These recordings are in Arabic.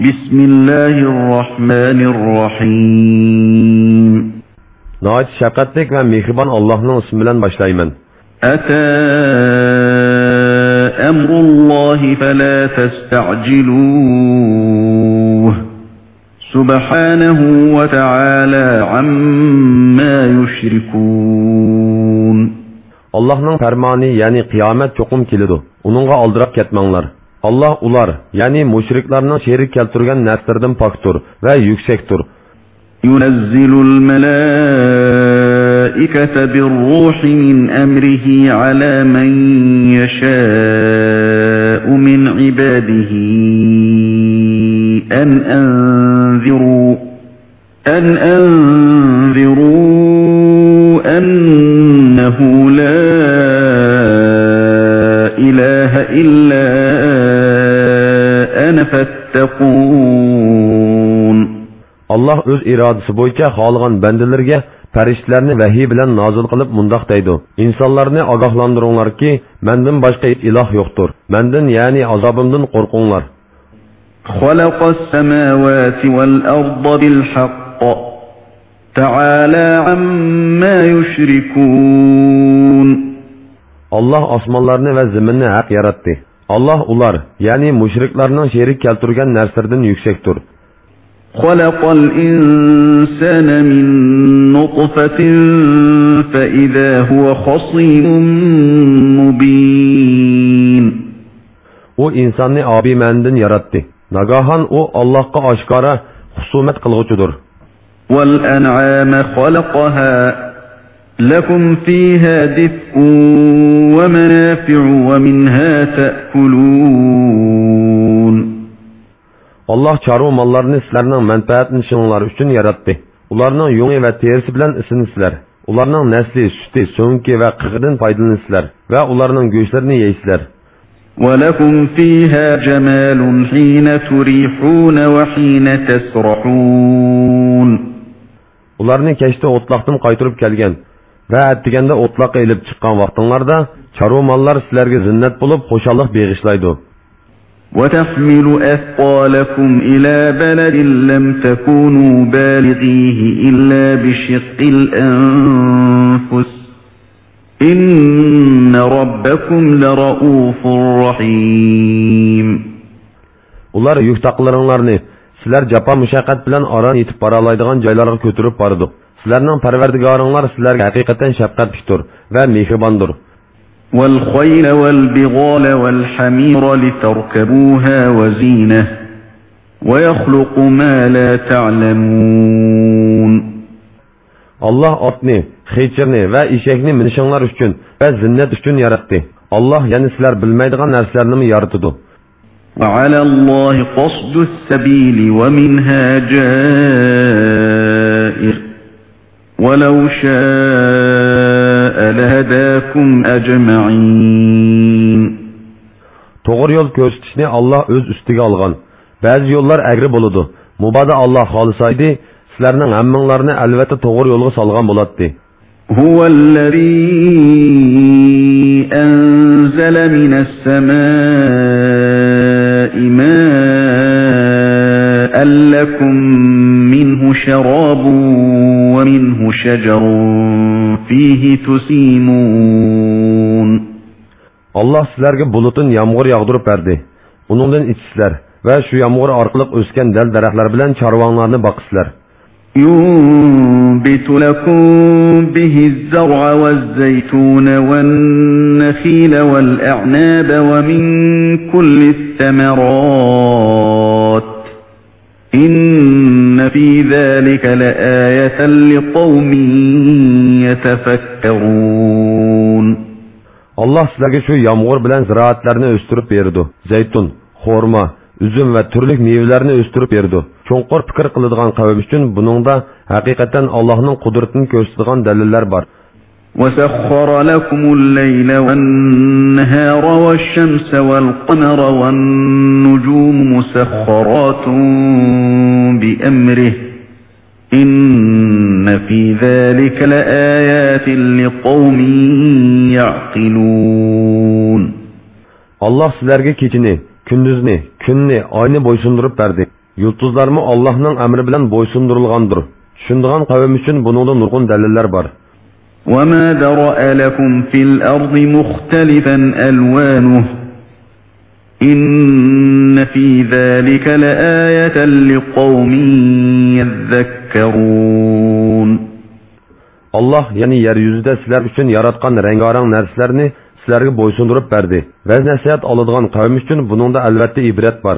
بسم الله الرحمن الرحيم. نايت شفقتك من مخبان الله نصم باش دايما أتى أمر الله فلا تستعجلوه. سبحانه وتعالى عما يشركون. الله نو فرماني يعني قيامة تقوم كيلدو ونوغا ألدراك كتمانلار. Allah ular, yəni müşriklərinin şerik keltirgan nəslərdən paktur və yüksektur. ينزل الملائكة بالروح من أمره على من يشاء من عباده أن أنذروا أن أنذروا Allah öz iradəsi boyunca xalığan bəndələrə fəriştələrini vəhiy bilən nazil qılıb mundaq deydi. İnsanlarını agahlandırınlar ki, məndən başqa heç ilah yoxdur. Məndən, yəni azabımdan qorqunlar. خلق السماوات والأرض بالحق تعالى عما يشركون Allah osmonlarni va zaminni haq yaratdi. Allah ular, ya'ni mushriklarning sherik keltirgan narsalardan yuksakdir. خلق الإنسان من نطفة فإذا هو خصيم مبين U insonni obi mandan yaratdi. Nagahan u Allohga oshkora husumat qilg'uchidir. والأنعام خلقها لكم فيها دفء ومنافع ومنها تأكلون Allah chorva mollarni sizlarning manfaatlanishinglar uchun yaratdi. Ularning yungi va terisi bilan isinisizlar. Ularning nasli, suti, so'ngki va qig'idan foydalansizlar va ularning go'shtlarini yeysizlar. ولكم فيها جمال حين تريحون وحين تسرحون Ularni kechda o'tloqdan qaytirib kelgan va atdiganda o'tloqqa ilib chiqqan vaqtinglarda chorva mollar sizlarga zinnat bo'lib xushallik beg'ishlaydi. وتحمل أثقالكم إلى بلد لم تكونوا بالغيه إلا بشق الأنفس إن ربكم لرؤوف رحيم Ular yük taqlaringlarni sizlar jafo mushaqqat bilan oron yetib bora oladigan joylarga ko'tarib bordi. Sizlarning Parvardigoringlar sizlarga haqiqatan shafqatlikdir va mehribondir. والخيل والبغال والحمير لتركبوها وزينة ويخلق ما لا تعلمون. الله أطني خيچرني و من منشانلار üçün و زنت يرقتي الله يعني بالميدغة بلميدغان نرسلرنا مي yaratıdı وعلى الله قصد السبيل ومنها جائر. ولو شاء لهداكم أجمعين To'g'ri yo'l ko'rsatishni Allah o'z ustiga olgan. Ba'zi yo'llar agri bo'ladi. Mubada Allah xolisaydi, sizlarning hammanglarni albatta to'g'ri yo'lga solgan bo'ladi. هو الذي أنزل من السماء ماء لكم منه شراب ومنه شجر فيه تسيمون Allah sizlarga bulutun yağmur yağdırıp berdi. Uningdan ichsizlar va shu yağmur orqali o'sgan dal daraxtlar bilan chorvanglarni boqsizlar. ينبت لكم به الزرع والزيتون والنخيل والأعناب ومن كل الثمرات إن İnne fî zâlike le âyeten li qavmin yetefekkerûn. Allah sizlarga shu yomg'ir bilan ziroatlarni o'stirib berdi. Zaytun, xurmo, üzüm ve türlük meyvelerini östürüp yerdi. Çonqor fikir qiladigan qavm uchun buningda haqiqatan Allohning qudratini ko'rsatadigan dalillar bor. وسخر لكم الليل والنهار والشمس والقمر والنجوم مسخرات بأمره. إن في ذلك لآيات لقوم يعقلون. الله سلرگ کیچنی کندزنی کننی آینی بویسندروب بردی یلتوزلارمو الله نان أمر بلن بویسندرولگاندر شندگان قوم چون بنودا نورگون دلیلر بار وما ذرأ لكم في الأرض مختلفا ألوانه إن في ذلك لآية لقوم يذكرون Allah yani yeryüzüde sizler için yaratkan rengarenk narsalarni sizlarga bo'ysundirib berdi. Va nasihat oladigan qavm uchun buningda albatta ibrat bor.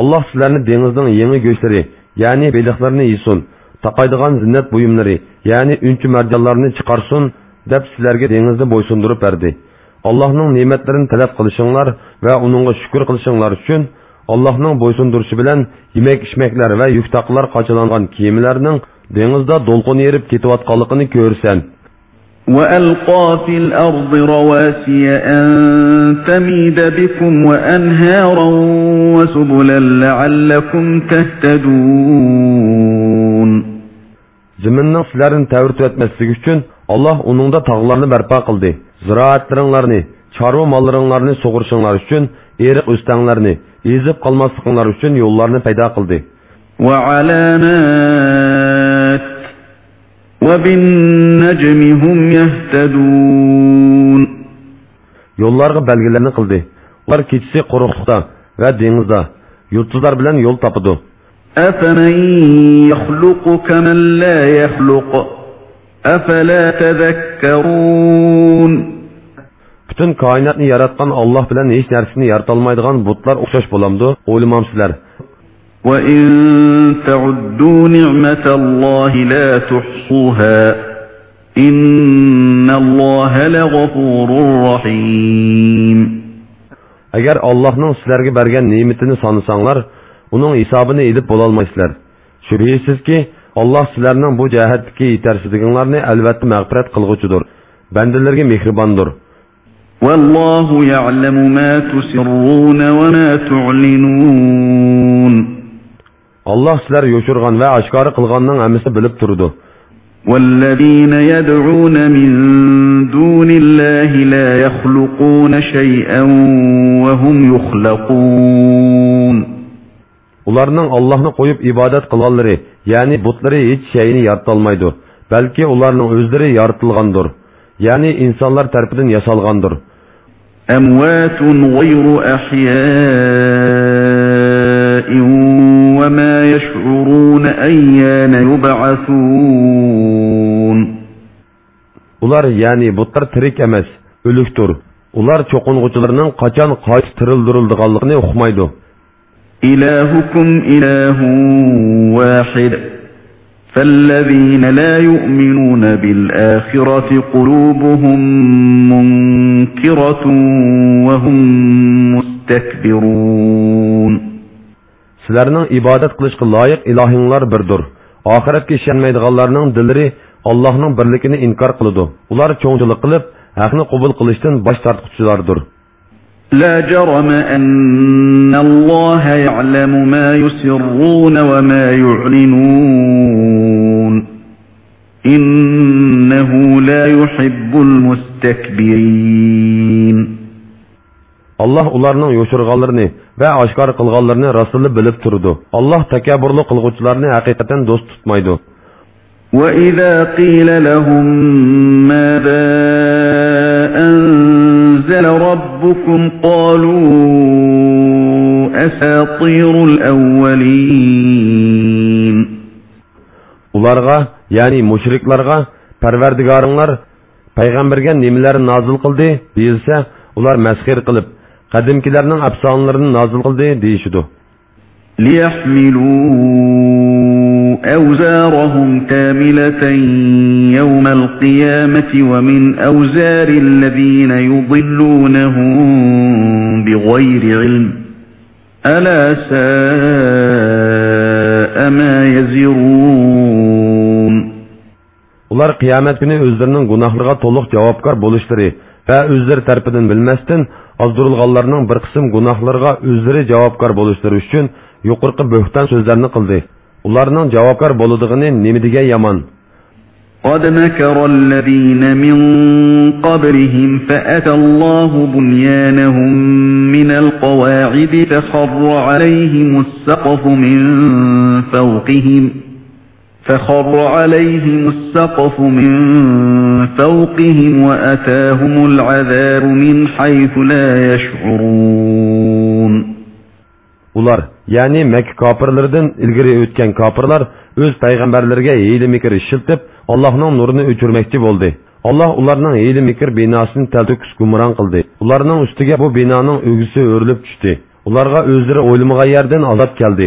Allah sizlarni dengizning yangi go'shtlari, ya'ni beliqlarni yesin, taqaydigan zinnat buyumlari, ya'ni unchi marjonlarni chiqarsin deb sizlarga dengizni bo'ysundirib berdi. Allohning ne'matlarini talab qilishinglar va uningga shukr qilishinglar uchun Allohning bo'ysundirishi bilan yemak-ichmaklar va yuktaqlar qochilangan kiyimlarning dengizda do'lqin yerib ketayotganligini ko'rsan. وألقى في الأرض رواسي أن تميد بكم وأنهارا وسبلا لعلكم تهتدون Ziminning sizlarni ta'virtib etmasligi uchun Alloh uningda tog'larni barpo qildi. Ziroatlaringlarni, chorva mollaringlarni sug'urishinglar uchun eriq o'stanglarni, ezib qolmasliklaring uchun yo'llarni paydo qildi. وعلامات وبالنجم هم يهتدون Yo'llarga belgilarni qildi. Ular kechisi quruqlikda va dengizda yulduzlar bilan yo'l topadi. أفمن يخلق كمن لا يخلق أفلا تذكرون Bütün koinotni yaratgan Alloh bilan hech narsani yaratolmaydigan butlar o'xshash bo'lamdi? O'ylamamsizlar. وإن تعدوا نعمة الله لا تحصوها إن الله لغفور رحيم Agar Allohning sizlarga bergan ne'matini sanasanglar, uning hisobini elib bo'lolmaysizlar. Shubhisizki, Alloh sizlarning bu jihatdagi yetarsizliginglarni albatta mag'firat qilg'uchidir. Bandalarga mehribondir. والله يعلم ما تسرون وما تعلنون Alloh sizlar yo'shirgan va oshkora qilganning hammasini bilib turdi. والذين يدعون من دون الله لا يخلقون شيئا وهم يخلقون Ularning Allohni qo'yib ibodat qilganlari, ya'ni butlari hech shayni yaratolmaydi, balki ularning o'zlari yaratilgandir. Ya'ni insonlar tarafidan yasalgandir. أموات غير أحياء وما يشعرون أيان يبعثون Ular ya'ni butlar tirik emas, o'likdir. Ular cho'qing'uchilarning qachon qayta tirildirilganligini uqmaydi. إلهكم إله واحد فالذين لا يؤمنون بالآخرة قلوبهم منكرة وهم مستكبرون سلرنن ایبادت کلش کلایق الهینلر بردور. آخرت کی شن میدگالرنن دلری الله نم برلکی اینکار کلدو. اولار چونچل قلب هکن قبول کلشتن باش ترت کشیلاردور. لا جرم أن الله يعلم ما يسرون وما يعلنون إنه لا يحب المستكبرين Allah ularning yo'shirganlarini va oshkor qilganlarini rasuli bilib turdi. Alloh takabburlik qilguvchilarni haqiqatan do'st tutmaydi. وإذا قيل لهم ماذا أنزل ربكم قالوا أساطير الأولين Ularga, ya'ni mushriklarga Parvardigoringlar payg'ambarga nimalarni nozil qildi deyilsa, ular masxir qilib, قدم کلرنن افسانلرنن نازل قلدی دیشدو لیحملو اوزارهم کاملتا یوم القیامت ومن اوزار الذین یضلونهم بغیر علم الا ساء ما یزیرون اولار قیامت کنی اوزارنن گناهلغا طلق جوابکار بولشتری va o'zlari tarafidan bilmasdan ozdirilganlarning bir qism gunohlariga o'zlari javobgar bo'lishlari uchun yuqorqi bo'hton so'zlarni qildi ularning javobgar bo'ladigini nima degan yomon قد مكر الذين من قبلهم فأتى الله بنيانهم من القواعد فخر عليهم السقف من فوقهم فخر عليهم السقف من فوقهم وأتاهم العذاب من حيث لا يشعرون ular ya'ni makka kofirlaridan ilgari o'tgan kofirlar o'z payg'ambarlariga hiyla mikr ishiltib allohning nurini o'chirmoqchi bo'ldi alloh ularning hiyla mikr binosini talto'kis gumron qildi ularning ustiga bu binoning o'gisi o'rilib tushdi ularga o'zlari o'ylamagan yerdan azob keldi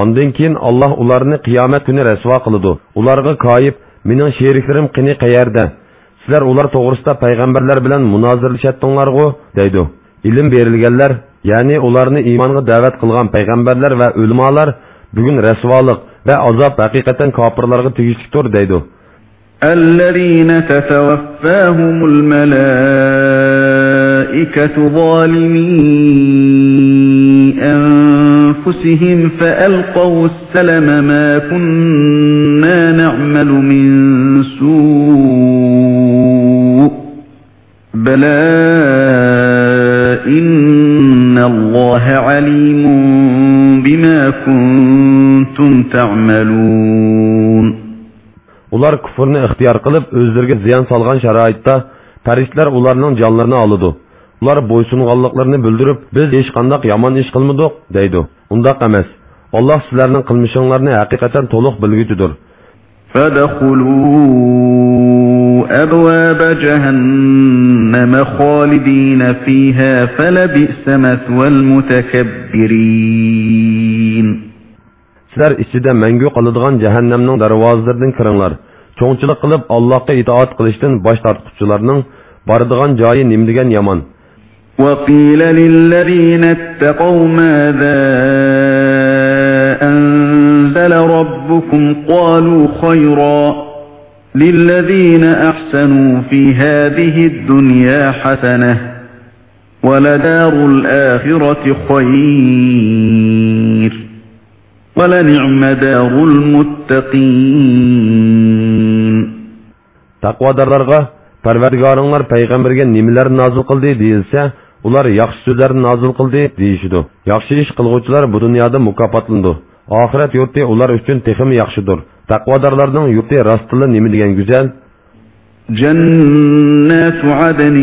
Ondan keyin Alloh ularni qiyomat kuni rasvo qiladi. Ularga koyib, mening sheriklarim qini qayerda? Sizlar ular to'g'risida payg'ambarlar bilan munozirlashatdinglar-ku, deydi. Ilm berilganlar, ya'ni ularni iymonga da'vat qilgan payg'ambarlar va ulamolar bugun rasvolik va azob haqiqatan kofirlarga tegishlidir, deydi. الذين تتوفاهم الملائكة ظالمي أنفسهم فألقوا السلم ما كنا نعمل من سوء بلى إن الله عليم بما كنتم تعملون ular kufrni ixtiyor qilib o'zlariga ziyon solgan sharoitda farishtalar ularning jonlarini oladi ular bo'ysunganliklarini bildirib biz hech qandoq yomon ish qilmadik deydi undoq emas alloh sizlarning qilmishinglarni haqiqatan to'liq bilguchidir أبواب جهنم خالدين فيها فلبئس مثوى المتكبرين sizlar ichida mangu qoladigan jahannamning darvozalaridan kiringlar cho'ngchilik qilib allohga itoat qilishdan bosh tortquchilarning boradigan joyi nima degan yomon وقيل للذين اتقوا ماذا أنزل ربكم قالوا خيرا للذين أحسنوا في هذه الدنيا حسنة ولدار الآخرة خير ولنعم دار المتقين. taqvodorlarga parvardigoringlar payg'ambarga nimalar nozil qildi deyilsa ular yaxshi so'zlarni nozil qildi deyishidi yaxshi ish qilg'uvchilar bu dunyoda mukofotlandi oxirat yurti ular uchun texim yaxshidir taqvodorlarning yurti rostila nima degan go'zal جنات عدن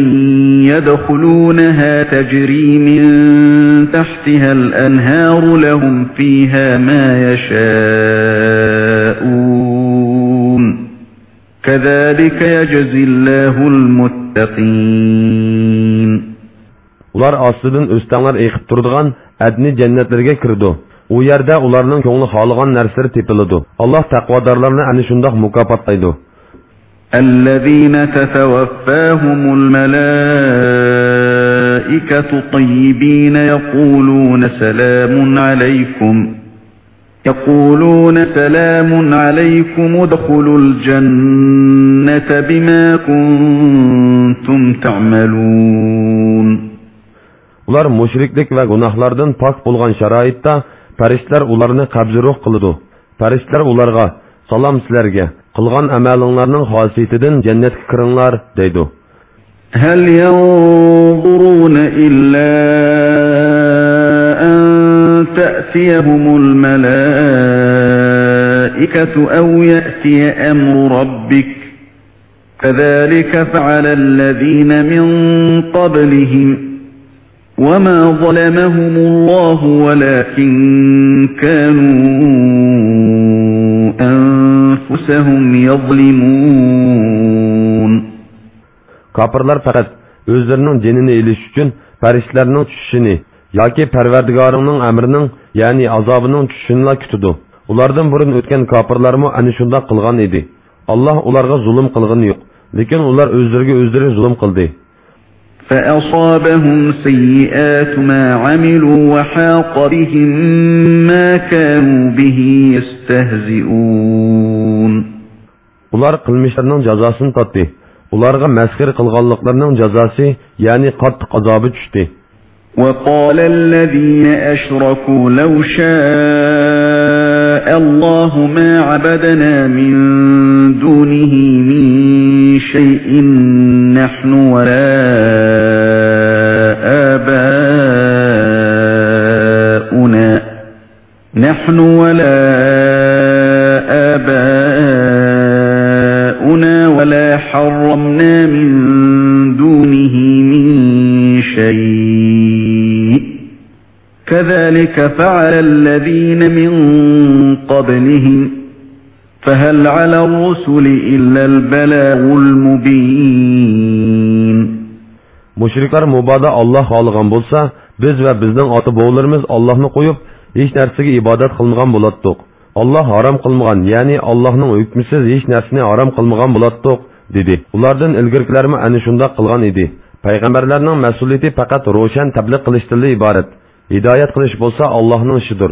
يدخلونها تجري من تحتها الأنهار لهم فيها ما يشاءون كذلك يجزي الله المتقين ular ostidan o'stanlar eqib turadigan adni jannatlarga kirdi u yerda ularning ko'ngli xohlagan narsalar tepiladi alloh taqvodorlarni ana shundoq mukofotlaydi الذين تتوفاهم الملائكة طيبين يقولون سلام عليكم يقولون سلام عليكم ادخلوا الجنة بما كنتم تعملون ular mushriklik va gunohlardan pok bo'lgan sharoitda farishtalar ularni qabziruh qiladi farishtalar ularga salom sizlarga qilgan amalinglarning xosiyatidan jannatga kiringlar deydi هل ينظرون إلا أن تأتيهم الملائكة أو يأتي أمر ربك كذلك فعل الذين من قبلهم وما ظلمهم الله ولكن كانوا أنفسهم يظلمون Kafirlar faqat o'zlarining jinini elish uchun farishtalarning tushishini yoki Parvardigoringning amrining, ya'ni azobining tushishini kutidi. Ulardan burun o'tgan kofirlarmi ana shunday qilgan edi. Alloh ularga zulm qilgani yo'q, lekin ular o'zlariga o'zlari zulm qildi. فأصابهم سيئات ما عملوا وحاق بهم ما كانوا به يستهزئون Ular qilmishlarining jazosini totdi. Ularga masxir qilganliklarining jazosi, ya'ni qattiq azobi tushdi. وقال الذين أشركوا لو شاء الله ما عبدنا من دونه من شيء نحن ولا آباؤنا. نحن ولا آباؤنا ولا حرمنا من دونه من شيء. كذلك فعل الذين من قبلهم. فهل على الرسل إلا البلاغ المبين Mushriklar mubodo Alloh xohlagan bo'lsa, biz va bizning ota-bobolarimiz Allohni qo'yib, hech narsaga ibodat qilmagan bo'latdiq. Alloh harom qilmagan, ya'ni Allohning hukmisiz hech narsani harom qilmagan bo'latdiq, dedi. Ulardan ilgirkilarmi ana shunday qilgan edi. Payg'ambarlarning mas'uliyati faqat ro'shan tabliq qilishdan iborat. Hidoyat qilish bo'lsa Allohning ishidir.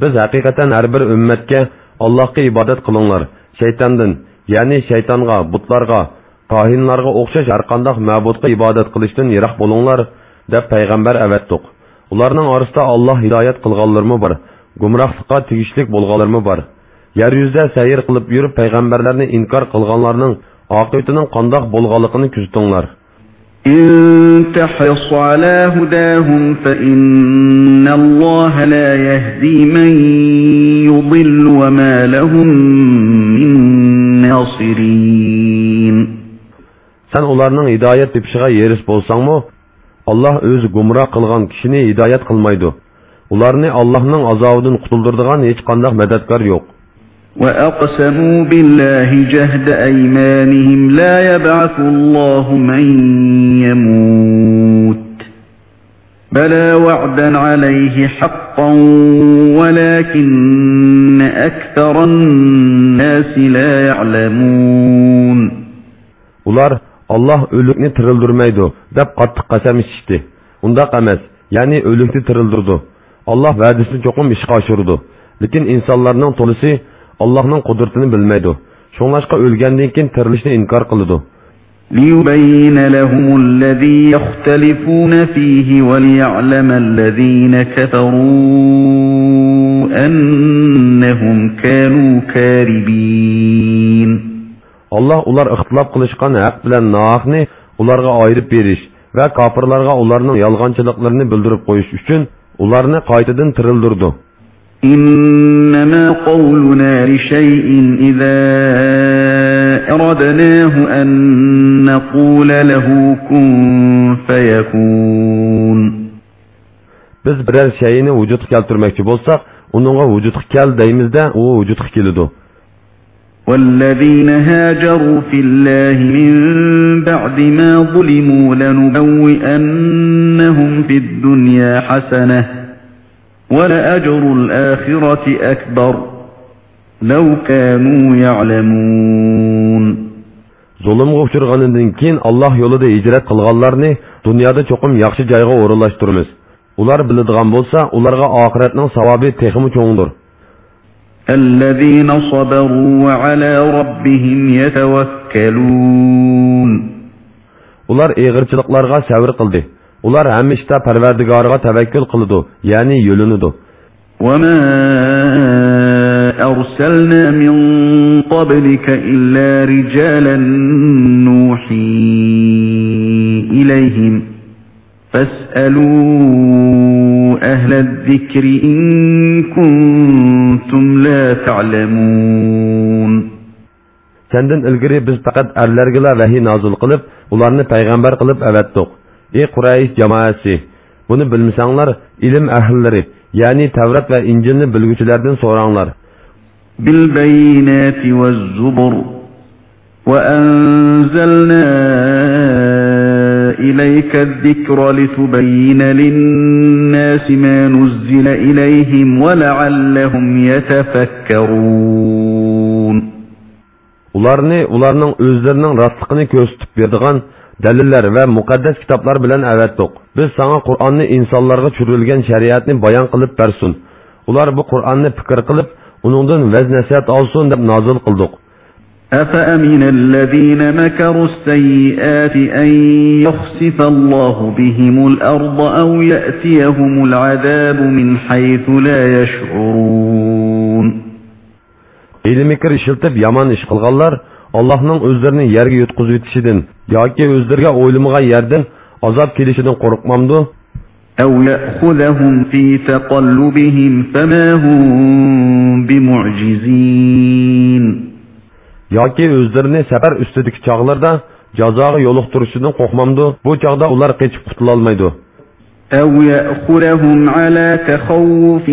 Biz haqiqatan har bir ummatga Allohga ibodat qilinglar. Shaytondan, ya'ni shaytonga, butlarga, qohinlarga o'xshash har qanday ma'budga ibodat qilishdan yiroq bo'linglar deb payg'ambar avatdiq. Ularning orasida Alloh hidoyat qilganlarmi bor, gumrohlikqa tegishlik bo'lganlarmi bor. Yer yuzida sayr qilib yurib payg'ambarlarni inkor qilganlarning oqibatining qandoq bo'lganligini kuzatinglar. إن تحرص على هداهم فإن الله لا يهدي من يضل وما لهم من ناصرين Sen ularning hidoyat tepishiga yeris bo'lsangmi, Alloh o'zi gumroh qilgan kishini hidoyat qilmaydi. Ularni Allohning azobidan qutuldiradigan hech qanday madadkor yo'q. وأقسموا بالله جهد أيمانهم لا يبعث الله من يموت بلى وعدا عليه حقا ولكن أكثر الناس لا يعلمون Ular Alloh o'likni tirildirmaydi deb qattiq qasam ichishdi. Undaq emas, ya'ni o'likni tirildirdi. Alloh va'dasini cho'qim ishga oshirdi. Lekin insonlarning to'lisi Allohning qudratini bilmaydi. Shunlashqa o'lgandan keyin tirilishni inkor qiladi. ليبين لهم الذي يختلفون فيه وليعلم الذين كفروا أنهم كانوا كاربين Alloh ular ixtilof qilishgan haq bilan nohaqni ularga ayirib berish va kofirlarga ularning yolg'onchiliklarini bildirib qo'yish uchun ularni qaytadan tirildirdi. إنما قولنا لشيء إذا أردناه أن نقول له كن فيكون Biz biror shayni vujudga keltirmoqchi bo'lsak, uningga vujudga kel deymizda, u vujudga keladi. والذين هاجروا في الله من بعد ما ظلموا لنبوئنهم في الدنيا حسنة ولأجر الآخرة أكبر لو كانوا يعلمون Zulmga uchirganidan keyin Alloh yo'lida hijrat qilganlarni dunyoda cho'qim yaxshi joyga o'rinlashtiramiz. Ular biladigan bo'lsa, ularga oxiratning savobi texmi cho'ngdir. الذين صبروا وعلى ربهم يتوكلون Ular eg'irchiliklarga sabr qildi. Ular hamishda Parvardigoriga tavakkul qiladi, ya'ni yo'linadi. وما أرسلنا من قبلك إلا رجالا نوحي إليهم فاسألوا أهل الذكر إن كنتم لا تعلمون Senden ilgari biz faqat erlargila vahiy nozil qilib, ularni payg'ambar qilib avatdiq. Ey Quraysh jamoasi, buni bilmasanglar, ilm ahllari, ya'ni Tavrat va Injilni bilguvchilardan so'ranglar. Bil bayinati vaz zubur va anzalna إليك الذكر لتبين للناس ما نزل إليهم ولعلهم يتفكرون ularni ularning o'zlarining rostligini ko'rsatib beradigan دلیل‌ها و مقدس کتاب‌ها را بلند آوردیم. بیز سعی کردیم انسان‌ها را چرخیدن شریعت را بیان کنیم برسون. اونها را به قرآن فکر کنیم، اونو دن وزن نصیحت آورند و نازل کردیم. أفأمن الذين مكروا السيئات أن يخسف الله بهم الأرض أو يأتيهم العذاب من حيث لا يشعرون إلى مكر شلتب يمان إشقلغالار qilganlar allohning o'zlarini yerga yutqizib yetishidan yoki o'zlariga o'ylamagan yerdan azob kelishidan qo'rqmamdu أو يأخذهم في تقلبهم فما هم بمعجزين yoki o'zlarini safar ustidagi chog'larda jazoga yo'liqtirishidan qo'rqmamdu bu chog'da ular qechib qutulolmaydi أو يأخذهم على تخوف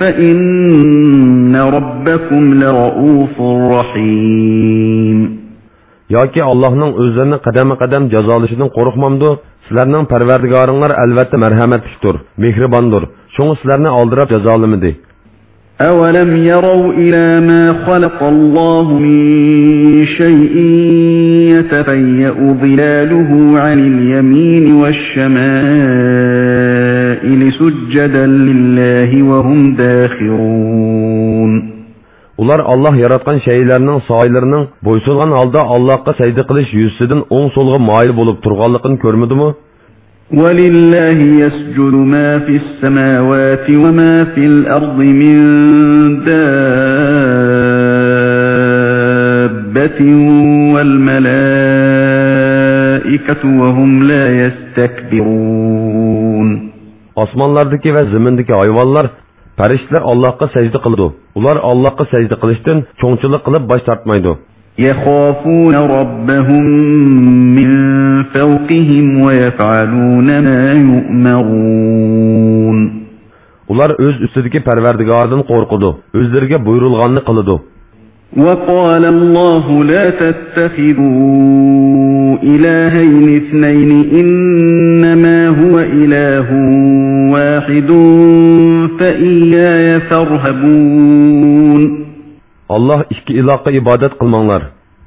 فإن ربكم لرؤوف رحيم yoki allohning o'zlarini qadama qadam jazolashidan qo'rqmamdu sizlarning parvardigoringlar albatta marhamatlikdir mehribondir shunga sizlarni oldirab jazolamidi أولم يروا إلى ما خلق الله من شيء يتفيأ ظلاله عن اليمين والشمائل سجدا لله وهم داخرون ular olloh yaratgan shaylarning soylarining bo'ysungan holda allohga sajda qilish yuzidan o'ng so'lga moyil bo'lib turganligini ko'rmadimi ولله يسجد ما في السماوات وما في الأرض من دابة والملائكة وهم لا يستكبرون osmonlardagi va zimindagi hayvonlar farishtalar allohga sajda qiladi ular allohga sajda qilishdan cho'ngchilik qilib bosh tortmaydi يخافون ربهم من فوقهم ويفعلون ما يؤمرون. Ular o'z ustidagi parvardigordan qo'rqidi o'zlariga buyurilganni qiladi وقال الله لا تتخذوا إلهين اثنين إنما هو إله واحد فإياي فارهبون. Olloh ikki ilohga ibodat qilmanglar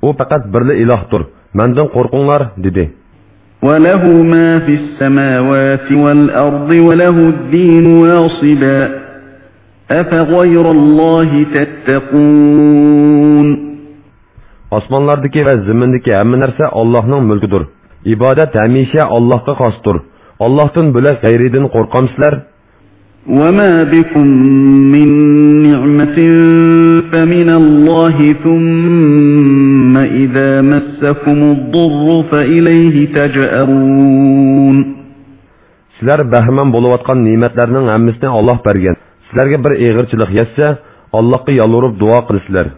u faqat birli ilohdir mandan qo'rqinglar dedi وله ما في السماوات والأرض وله الدين واصبا أفغير الله تتقون osmonlardagi va zimindagi hamma narsa ollohning mulkidir ibodat hamisha allohga xosdir ollohdan bo'lak g'ayridan qo'rqamsizlar وما بكم من نعمة فمن الله ثم إذا مسكم الضر فإليه تجأرون sizlar bahramand bo'layotgan ne'matlarning hammasini olloh bergan sizlarga bir eg'irchilik yetsa allohga yolvorib duo qilasizlar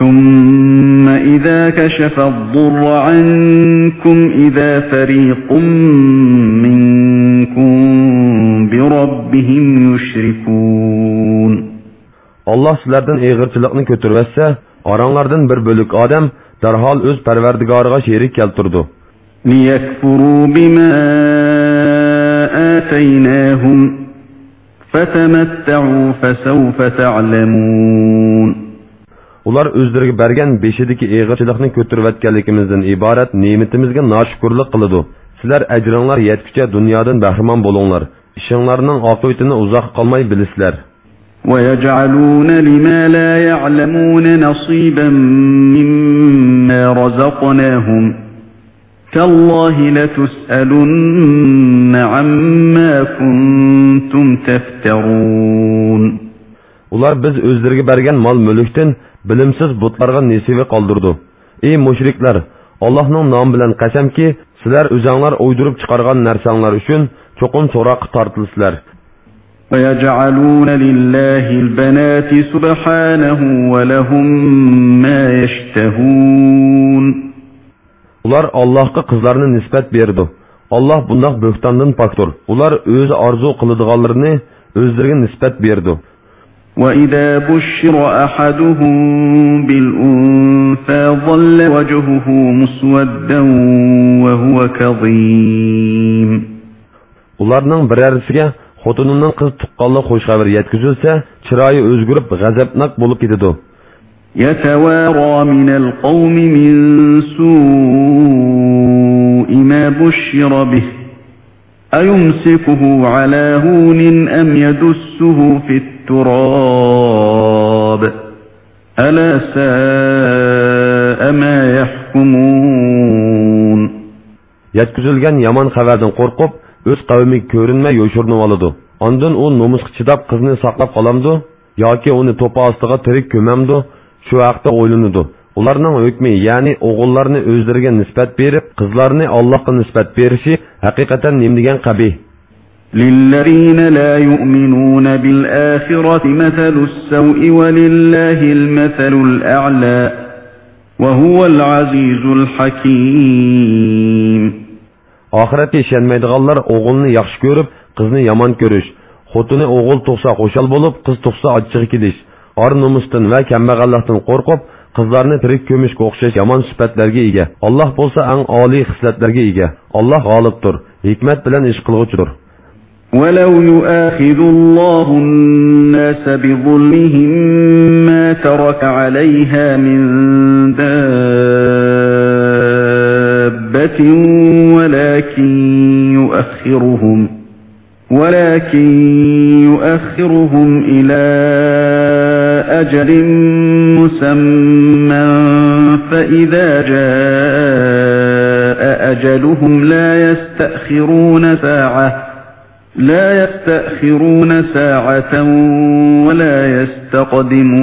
ثم إذا كشف الضر عنكم إذا فريق منكم بربهم يشركون olloh sizlardan eg'irchilikni ko'tarvatsa oranglardan bir bo'lik odam darhol o'z parvardigoriga sherik keltirdi ليكفروا بما آتيناهم فتمتعوا فسوف تعلمون ular o'zlariga bergan beshidagi eg'irchilikni ko'tarayotganligimizdan iborat ne'matimizga noshukurlik qiladi sizlar ajringlar yetguncha dunyodan bahramand bo'linglar Ishinglarning oqibatini uzoq qolmay bilasizlar ويجعلون لما لا يعلمون نصيبا مما رزقناهم تالله لتسألن عما كنتم تفترون ular biz o'zlariga bergan mol mulkdan bilimsiz butlarga nesibi qoldirdi ey mushriklar allohning nomi bilan qasamki sizlar o'zanglar o'ydirib chiqargan narsanglar uchun cho'qim so'roqqa tortilsizlar ويجعلون لله البنات سبحانه ولهم ما يشتهون ular allohga qizlarni nisbat berdi olloh bundoq bo'xtondan pokdir ular o'zi orzu qiladiganlarini o'zlariga nisbat berdi وإذا بشر أحدهم بالأنثى ظل وجهه مسودا وهو كظيم ularning birarisiga xotinining qiz tuqqanlik xush xabar yetkazilsa chiroyi o'zgarib g'azabnok bo'lib ketadi يتوارى من القوم من سوء ما بشر به أيمسكه على هون أم يدسه في التراب ألا ساء ما يحكمون yetkazilgan yomon xabardan qo'rqib o'z qavmiga ko'rinmay yo'shirinib oladi ondin u nomusga chidab qizni saqlab qolamdi yoki uni to'pa ostiga tirik ko'mamdi shu haqda o'ylanadi ularning hukmi ya'ni o'g'illarni o'zlariga nisbat berib qizlarni allohga nisbat berishi haqiqatan nim degan qabih للذين لا يؤمنون بالآخرة مثل السوء ولله المثل الأعلى وهو العزيز الحكيم oxiratga ishonmaydiganlar o'g'ilni yaxshi ko'rib qizni yomon ko'rish xotini o'g'il tug'sa qo'shal bo'lib qiz tug'sa achchig'i kelish or nomusdan va kambag'allikdan qo'rqib qizlarni tirik ko'mishga o'xshash yomon sifatlarga ega alloh bo'lsa ang oliy xislatlarga ega alloh g'olibdir hikmat bilan ish qilg'uchidir ولو يؤاخذ الله الناس بظلمهم ما ترك عليها من دابة ولكن يؤخرهم ولكن يؤخرهم إلى أجل مسمى فإذا جاء أجلهم لا يستأخرون ساعة لا يستأخرون ساعة ولا يستقدمون.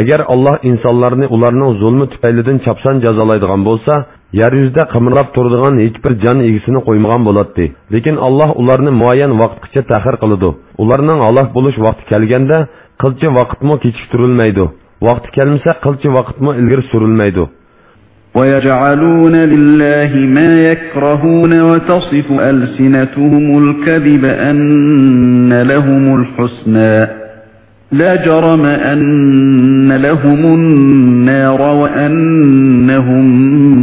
agar alloh insonlarni ularning zulmi tufaylidan chapsan jazolaydigan bo'lsa yer yuzida qimirlab turadigan hech bir jon egisini qo'ymagan bo'ladi lekin alloh ularni muayyan vaqtgacha tahir qiladi ularning halok bo'lish vaqti kelganda qilchi vaqtmi kechiktirilmaydi vaqti kelmasa qilchi vaqtmi ilgari surilmaydi ويجعلون لله ما يكرهون وتصف ألسنتهم الكذب أن لهم الحسنى لا جرم أن لهم النار وأنهم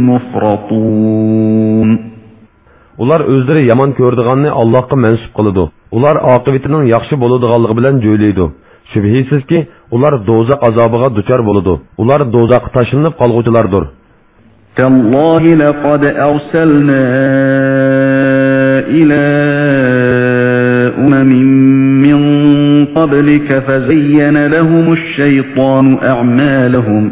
مفرطون ular o'zlari yomon ko'rdiganni allohga mansub qiladi ular oqibatining yaxshi bo'ladiganligi bilan jo'ylaydi shubhisizki ular do'zax azobiga duchor bo'ladi ular tashlanib qolg'uvchilardir تالله لقد أرسلنا إلى أمم من قبلك فزين لهم الشيطان أعمالهم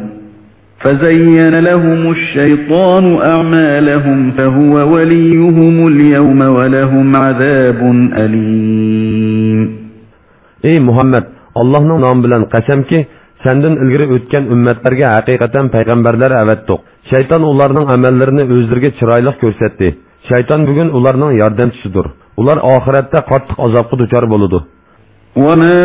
فزين لهم الشيطان أعمالهم فهو وليهم اليوم ولهم عذاب أليم ey muhammad allohning nomi bilan qasamki sandan ilgari o'tgan ummatlarga haqiqatan payg'ambarlar avatdiq shayton ularning amallarini o'zlariga chiroyli ko'rsatdi shayton bugun ularning yordamchisidir ular oxiratda qattiq azobga duchor bo'ladi وما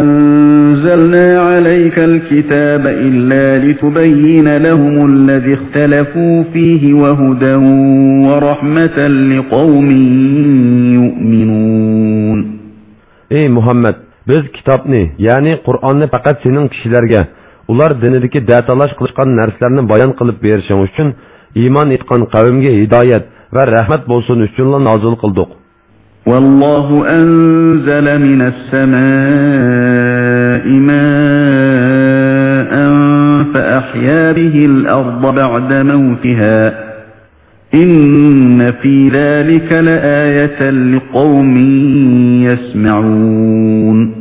أنزلنا عليك الكتاب إلا لتبين لهم الذي اختلفوا فيه وهدى ورحمة لقوم يؤمنون ey muhammad biz kitobni ya'ni qur'onni faqat sening kishilarga ular dinidagi datalash qilishgan narsalarni bayon qilib berishing uchun iymon etgan qavmga hidoyat va rahmat bo'lsin uchunla nozil qildik والله أنزل من السماء ماء فأحيا به الأرض بعد موتها إن في ذلك لآية لقوم يسمعون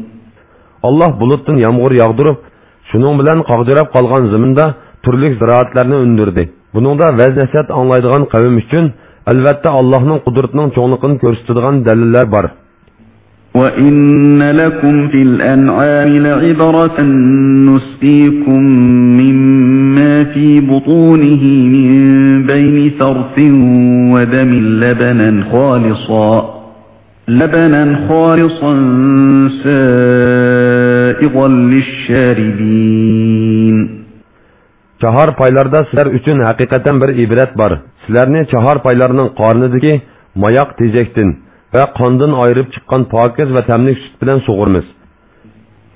alloh bulutdan yomg'ir yog'dirib shuning bilan qog'dirab qolgan zaminda turli ziroatlarni undirdi buningda vaz nasihat anglaydigan qavm uchun albatta allohning qudratining cho'ngligini ko'rsatadigan dalillar bor. وَإِنَّ لَكُمْ فِي الْأَنْعَامِ لَعِبْرَةً نُسْقِيكُم مِّمَّا فِي بُطُونِهِ مِن بَيْنِ فَرْثٍ وَدَمٍ لَّبَنًا خَالِصًا لَّبَنًا خَالِصًا سَائِغًا لِّلشَّارِبِينَ Çahar paylarda sizler üçün hakikaten bir ibret var. Sizlerni çahar paylarının qarnidagi mayak tejektin va qondan ayirib chiqqan pokiz va tamlik sut bilan sug'urmiz.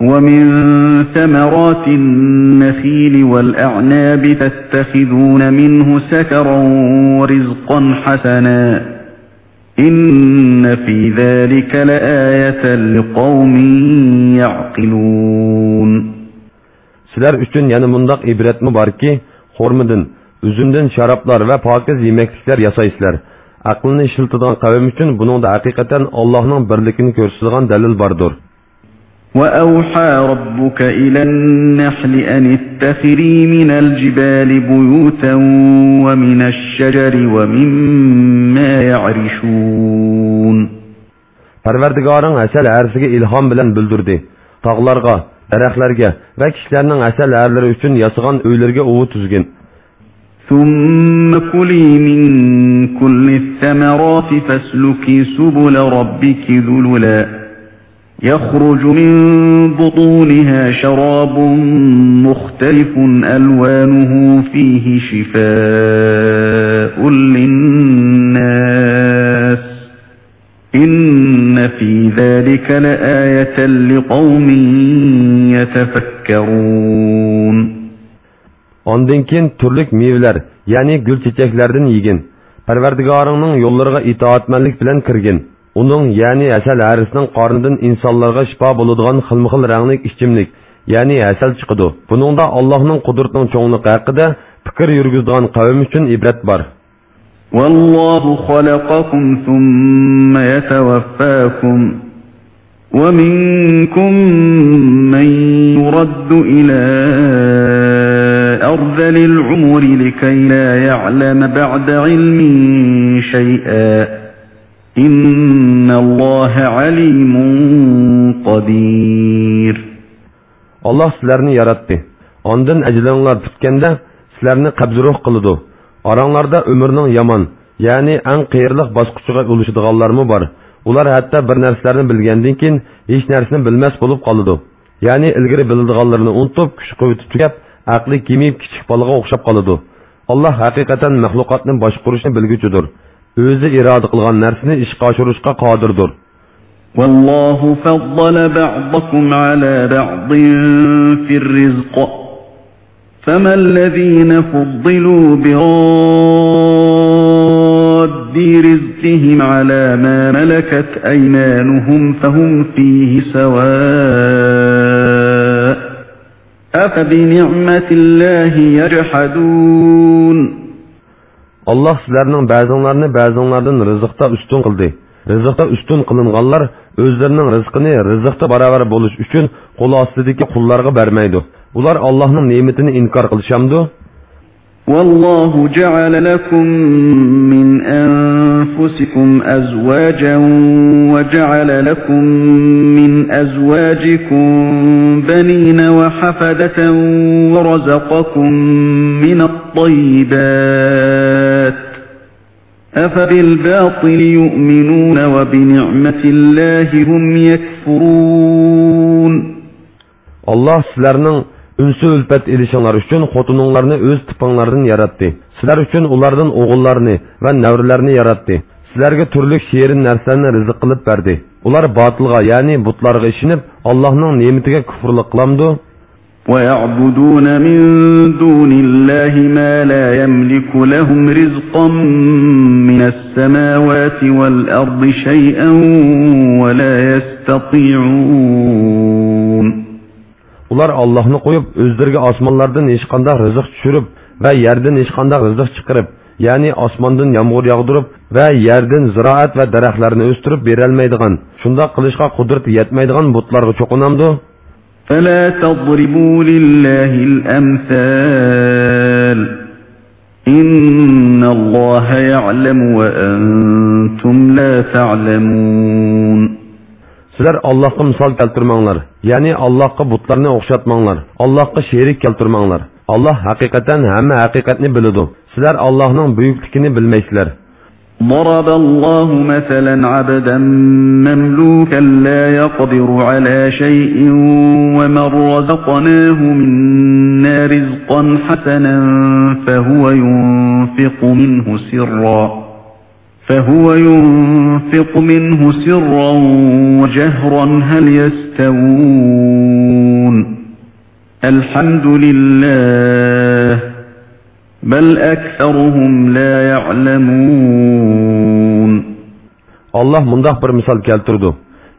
ومن ثمرات النخيل والأعناب تتخذون منه سكرا ورزقا حسنا إن في ذلك لآية لقوم يعقلون Sizler üçün yana mundaq ibretmi barki, xormidin, üzümdin şaraplar va pokiz yemekliklar yasaysizlar. aqlni ishiltadigan qavm uchun buningda haqiqatan Allohning birligini ko'rsatadigan dalil bordir. وأوحى ربك إلى النحل أن اتخذي من الجبال بيوتا ومن الشجر ومما يعرشون Parvardigoring asal arsiga ilhom bilan bildirdi. Tog'larga, daraxtlarga va kishilarning asal arlari uchun yasagan uylarga uvu tuzgin. ثم كلي من كل الثمرات فاسلكي سبل ربك ذللا يخرج من بطونها شراب مختلف ألوانه فيه شفاء للناس في ذلك لآية لقوم يتفكرون Ondan keyin turlik mevlar, ya'ni gul chechaklardan yegin. Parvardigoringning yo'llariga itoatmanlik bilan kirgin. Uning, ya'ni asal harisining qornidan insonlarga shifo bo'ladigan xilma-xil ranglik ichimlik, ya'ni asal chiqadi. Buningda Allohning qudratining cho'ngligi haqida fikr yurgizadigan qavm uchun ibrat bor. والله خلقكم ثم يتوفاكم ومنكم من يرد إلى أرذل العمر لكي لا يعلم بعد علم شيئا إن الله عليم قدير Allah sizlarni yaratdi. Ondan ajlanglar tutganda sizlarni qabzruh qiladi. Aranlarda ömrünün yaman, yani en qiyirlik basqıçıga uluşidiganlarmı bar. Ular hatta bir narsalarni bilgandan keyin hech narsani bilmas bo'lib qoladi. Ya'ni ilgari biladiganlarini unutib, kuch-quvvati tugab, aqli kemiyib kichik balaga o'xshab qoladi. Alloh haqiqatan mahluqotni boshqarishni bilguchidir. O'zi iroda qilgan narsani ishga oshirishga qodirdir. Vallohu faddala ba'dakum ala ba'din fir rizq. فما الذين فضلوا براد رزقهم على ما ملكت أيمانهم فهم فيه سواء أفبنعمة الله يجحدون Allah sizlarning ba'zinglarni ba'zinglardan rizqda ustun qildi. Rizqda ustun qilinganlar o'zlarining rizqini rizqda barobar bo'lish uchun qo'l ostidagi qullarga bermaydi. Ular Allohning ne'matini inkor qilishamdi? والله جعل لكم من أنفسكم أزواجا وجعل لكم من أزواجكم بنين وحفدة ورزقكم من الطيبات أفبالباطل يؤمنون وبنعمة الله هم يكفرون Allah sizlarning unsi ulpat elishinglar uchun xotininglarni o'z tipinglardan yaratdi. Sizlar uchun ulardan o'g'illarni va navrilarni yaratdi. Sizlarga turli she'rin narsalarni rizq qilib berdi. Ular botilga, ya'ni butlarga ishinib, Allohning ne'matiga kufrlik qilamdi. ويعبدون من دون الله ما لا يملك لهم رزقا من السماوات والأرض شيئا ولا يستطيعون Ular Allohni qo'yib, o'zlariga osmonlardan hech qanday rizq tushirib va yerdan hech qanday rizq chiqarib, ya'ni osmondan yomg'ir yog'dirib va yerdan ziroat va daraxtlarni o'stirib berolmaydigan, shundoq qilishga qudrat yetmaydigan butlarga cho'qinamdi. فلا تضربوا لله الأمثال إن الله يعلم وأنتم لا تعلمون sizlar allohga misol keltirmanglar ya'ni allohga butlarni o'xshatmanglar allohga sherik keltirmanglar alloh haqiqatan hamma haqiqatni biladi sizlar allohning buyukligini bilmaysizlar ضرب الله مثلا عبدا مملوكا لا يقدر على شيء ومن رزقناه منا رزقا حسنا فهو ينفق منه سرا فهو ينفق منه سرا وجهرا هل يستوون؟ الحمد لله بل أكثرهم لا يعلمون. الله منده بر مثال كالتردو.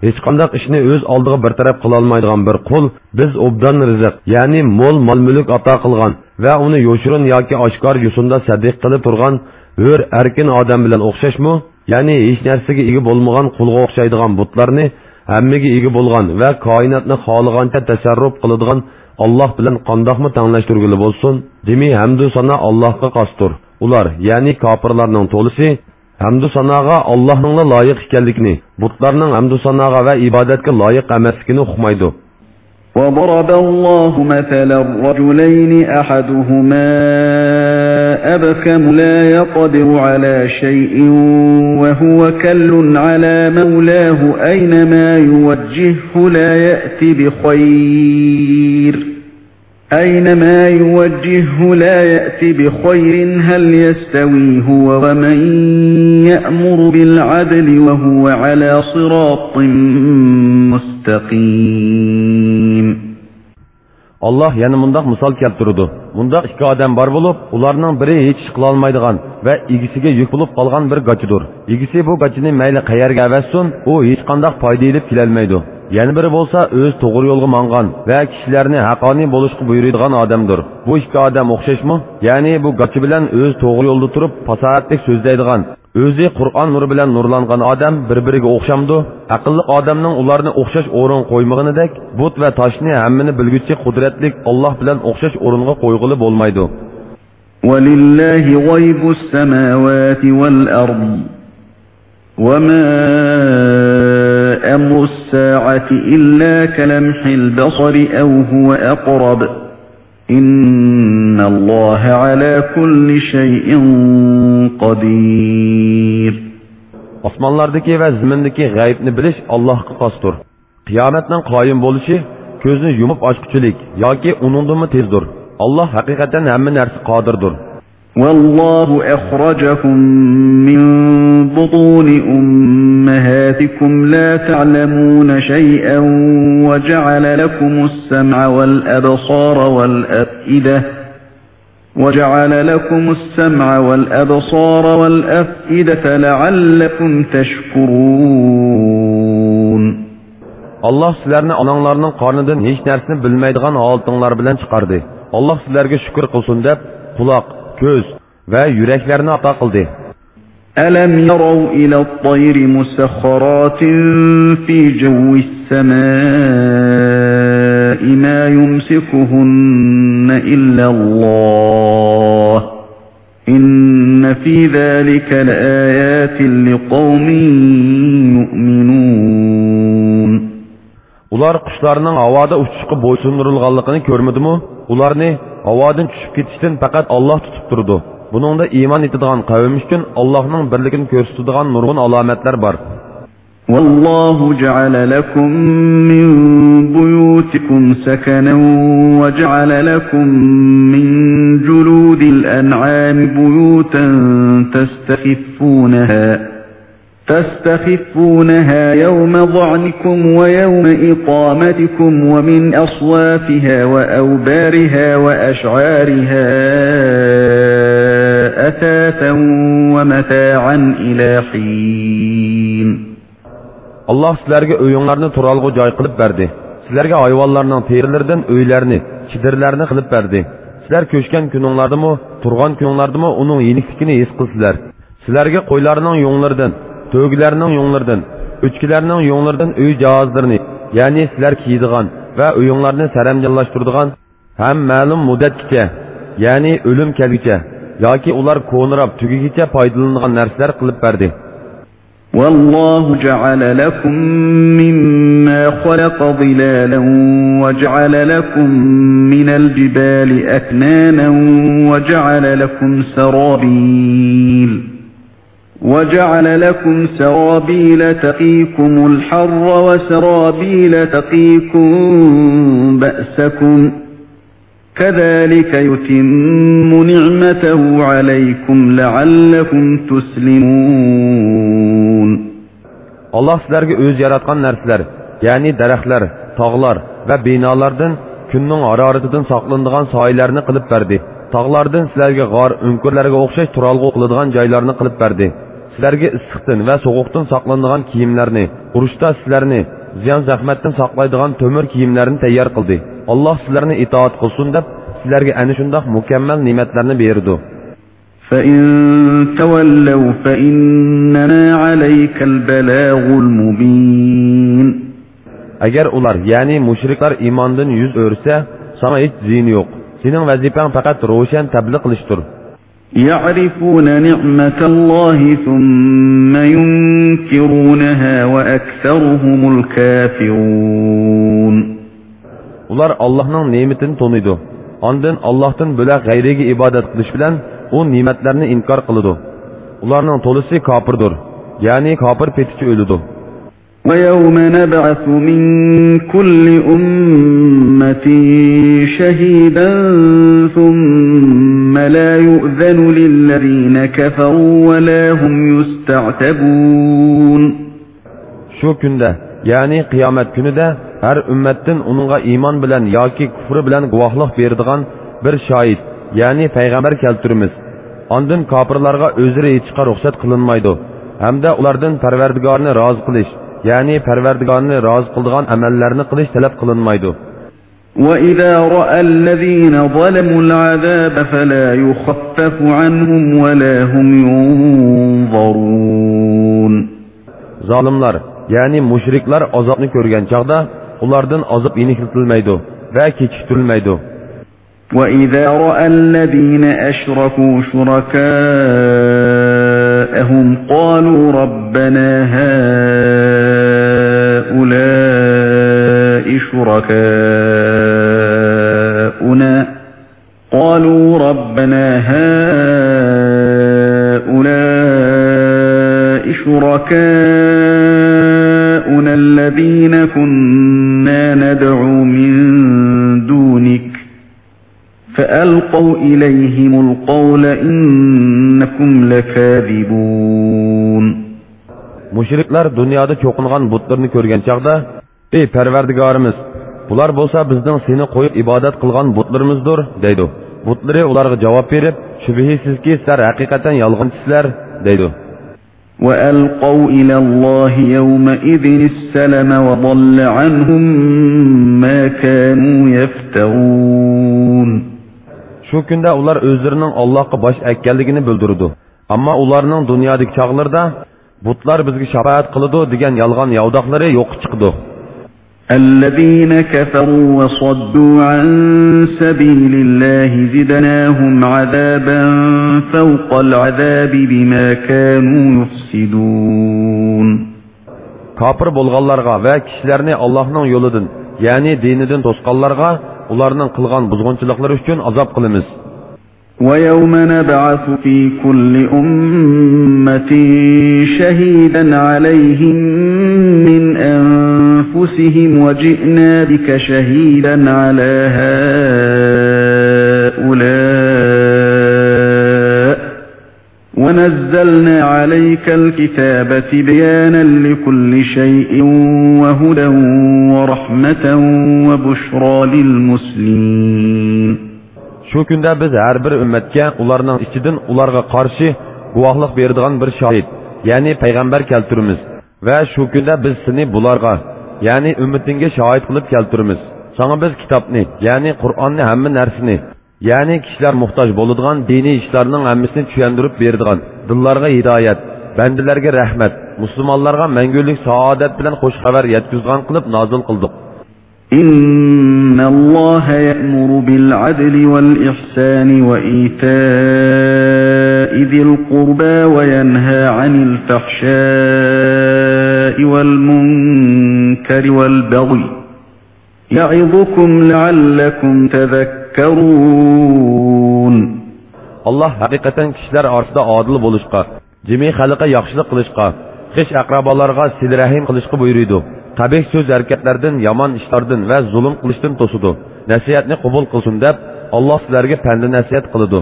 هیچ کندق اش نه از آلتا برتراب خلال میدگان بر کل بز ابدان رزق یعنی مال مال ملک اتاق خلقان و اونه یوشون یا که آشکار یوسوندا سدیق کل پرگان өр erkin odam bilan o'xshashmi ya'ni hech narsaga ega bo'lmagan qulga o'xshaydigan butlarni hammaga ega bo'lgan va koinotni xohlagancha tasarruf qiladigan olloh bilan qandoqmi tanglashtirgili bo'lsin jimi hamdu sano allohga qosdir ular ya'ni kofirlarning to'lisi hamdu sanoga allohning loyiq ekanligini butlarning hamdu sanoga va ibodatga loyiq emasligini uqmaydi وضرب الله مثلا رجلين أحدهما أبكم لا يقدر على شيء وهو كل على مولاه أينما يوجهه لا يأتي بخير. أينما يوجهه لا يأتي بخير هل يستوي هو ومن يأمر بالعدل وهو على صراط مستقيم alloh yana mundoq misol keltirdi mundoq ikki odam bor bo'lib ularning biri hech ish qilolmaydigan va egisiga yuk bo'lib qolgan bir gachidir egisi bu gachini mayli qayerga avassin u hech qandoq foyda ilib kelolmaydi yana biri bo'lsa o'z to'g'ri yo'lga mangan va kishilarni haqqoniy bo'lishga buyuradigan odamdir bu ikki odam o'xshashmi ya'ni bu gachi bilan o'z to'g'ri yo'lda turib fasohatlik so'zlaydigan o'zi qur'on nuri bilan nurlangan odam bir biriga o'xshamdi aqlli odamning ularni o'xshash o'rin qo'ymaganidek but va toshni hammani bilguchi qudratlik olloh bilan o'xshash o'ringa qo'yg'ili bo'lmaydi ولله غيب السماوات والأرض وما أمر الساعة إلا كلمح البصر أو هو أقرب إن الله على كل شيء قدير va zimindagi g'aybni bilish allohga xosdir qiyomatning qoyim bo'lishi ko'zni yumib ochquchilik yoki uningdimi tezdir alloh haqiqatan hamma narsa qodirdir والله أخرجكم من بطون أمهاتكم لا تعلمون شيئا وجعل لكم السمع والأبصار والأفئدة وجعل لكم السمع والأبصار والأفئدة لعلكم تشكرون. الله سلرنا أنانلارنا قارندن هیچ نرسن بلميدغان آلتنلار بلن چقاردي الله سلرگه شكر قلسون دب көз və yürəklərini ata qıldı. Ələm yarav ilə tayri musəxxaratin fi cəvvis səmai mə yumsikuhunnə illəlləh. İnnə fi zəlikə ləəyətin liqavmin yu'minun. Ular quşlarının havada uçuşqı boysunurulğanlıqını görmüdü mü? Ular ne? Havodan tushib ketishdan faqat olloh tutib turdi buningda iymon etadigan qavm uchun allohning birligini ko'rsatadigan nurg'un alomatlar bor والله جعل لكم من بيوتكم سكنا وجعل لكم من جلود الأنعام بيوتا تستخفونها تستخفونها يوم ظعنكم ويوم إقامتكم ومن أصوافها وأوبارها وأشعارها أثاثا ومتاعا إلى حين alloh sizlarga uyinglarni turalg'u joy qilib berdi sizlarga hayvonlarning terilaridan uylarni chidirlarni qilib berdi sizlar ko'chgan kuninglardimi turgan kuninglardimi uning yenikligini his qilsizlar sizlarga qo'ylarning yo'nglaridan to'gilarning yo'nglaridan o'chkilarning yo'nglaridan uy jihozlarini ya'ni sizlar kiydigan va uyinglarni saramjonlashtiradigan ham ma'lum muddatgacha ya'ni o'lim kelgicha yoki ular ko'nirab tugigicha foydalanadigan narsalar qilib berdi والله جعل لكم مما خلق ظلالا وجعل لكم من الجبال أكنانا وجعل لكم سرابيل وجعل لكم سرابيل تقيكم الحر وسرابيل تقيكم بأسكم كذلك يتم نعمته عليكم لعلكم تسلمون alloh sizlarga o'zi yaratgan narsalar ya'ni daraxtlar tog'lar va binolardan kunning haroratidan saqlanadigan soylarni qilib berdi tog'lardan sizlarga g'or o'nkurlarga o'xshash turalg'u qiladigan joylarni qilib berdi sizlarga issiqdan va sovuqdan saqlanadigan kiyimlarni urushda sizlarni ziyon zahmatdan saqlaydigan to'mir kiyimlarni tayyor qildi alloh sizlarni itoat qilsin deb sizlarga ana shundoq mukammal ne'matlarni berdi فإن تولوا فإنما عليك البلاغ المبين agar ular ya'ni mushriklar iymondan yuz o'rsa sana hech ziyni yo'q sening vazifang faqat ro'shan tabliq qilishdir يعرفون نعمة الله ثم ينكرونها وأكثرهم الكافرون ular allohning ne'matini to'niydi ondan allohdan bo'lak g'ayriga ibodat qilish bilan u ne'matlarni inkor qiladi ularning to'lisi kofirdir ya'ni kofir petichi o'lidi ويوم نبعث من كل أمة شهيدا ثم لا يؤذن للذين كفروا ولا هم يستعتبون shu kunda ya'ni qiyomat kunida har ummatdan uningga iymon bilan yoki kufri bilan guvohlik beradigan bir shoid ya'ni payg'ambar keltiramiz ondin kofirlarga o'zlari yetishga ruxsat qilinmaydi hamda ulardan parvardigorni rozi qilish ya'ni parvardigorni rozi qiladigan amallarni qilish talab qilinmaydi وإذا رأى الذين ظلموا العذاب فلا يخفف عنهم ولا هم ينظرون zolimlar ya'ni mushriklar azobni ko'rgan chog'da ulardan azob yenikitilmaydi va kechiktirilmaydi وإذا رأى الذين أشركوا شركاءهم قالوا ربنا هؤلاء شركاؤنا قالوا ربنا هؤلاء شركاؤنا الذين كنا ندعو من دونك فألقوا إليهم القول إنكم لكاذبون mushriklar dunyoda cho'qingan butlarni ko'rgan chog'da ey parvardigorimiz bular bo'lsa bizning seni qo'yib ibodat qilgan butlarimizdir deydi butlari ularga javob berib shubhisizki sizlar haqiqatan yolg'onchisizlar deydi وألقوا إلى الله يومئذ السلم وضل عنهم ما كانوا يفترون shu kunda ular o'zlarining allohga bosh ekkanligini bildirdi ammo ularning dunyodagi chog'larida butlar bizga shafoat qiladi degan yolg'on yovdoqlari yo'q chiqdi الذين كفروا وصدوا عن سبيل الله زدناهم عذابا فوق العذاب بما كانوا يفسدون kofir bo'lganlarga va kishilarni allohning yo'lidan ya'ni dinidan to'sqanlarga ularning qilgan buzg'unchiliklari uchun azob qilamiz. ويوم نبعث في كل أمة شهيدا عليهم من أنفسهم وجئنا بك شهيدا على هؤلاء ونزلنا عليك الكتاب بيانا لكل شيء وهدى ورحمة وبشرى للمسلمين. شو كندا بز هر بر امتكا اولارنا استدن اولارغا قارشي قواهلق بيردغان بر شاهد يعني پیغمبر كالترمز و شو كندا بز سني بولارغا يعني امتنگه شاهد قلب كالترمز سانا بز كتابني يعني قرآنني همه نرسني ya'ni kishilar muhtoj bo'ladigan diniy ishlarning hammasini tushuntirib beradigan dillarga hidoyat bandalarga rahmat musulmonlarga mangulik saodat bilan xush xabar yetkazgan qilib nozil qildik إن الله يأمر بالعدل والإحسان وإيتاء ذي القربى وينهى عن الفحشاء والمنكر والبغي يعظكم لعلكم تذكرون alloh haqiqatan kishilar orasida odil bo'lishqa jami xalqqa yaxshilik qilishqa qish aqrabolarga silrahim qilishga buyuriydi. Qabih so'z harakatlardan yomon ishlardan va zulm qilishdan to'sidi. Nasihatni qabul qilsin deb alloh sizlarga panda nasihat qiladi.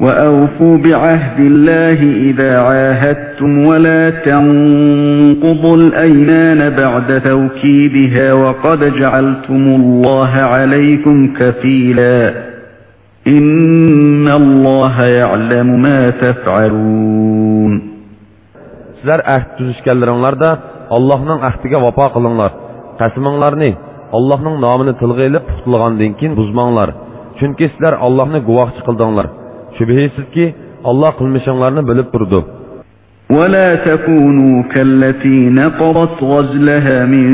وأوفوا بعهد الله إذا عاهدتم ولا تنقضوا الأيمان بعد توكيدها وقد جعلتم الله عليكم كفيلا إن الله يعلم ما تفعلون sizlar ahd tuzishganlaringlarda allohning ahdiga vafo qilinglar qasminglarni allohning nomini tilga ilib puxtlagandan keyin buzmanglar chunki sizlar allohni guvohchi qildinglar shubhisizki alloh qilmishinglarni bilib turdi ولا تكونوا كالتي نقضت غزلها من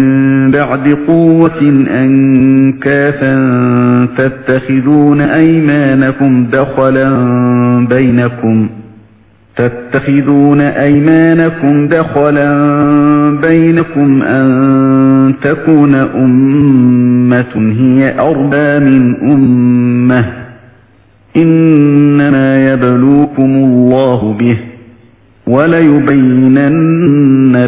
بعد قوة أنكافا تتخذون أيمانكم دخلا بينكم تتخذون أيمانكم دخلا بينكم أن تكون أمة هي أربى من أمة إنما يبلوكم الله به وليبينن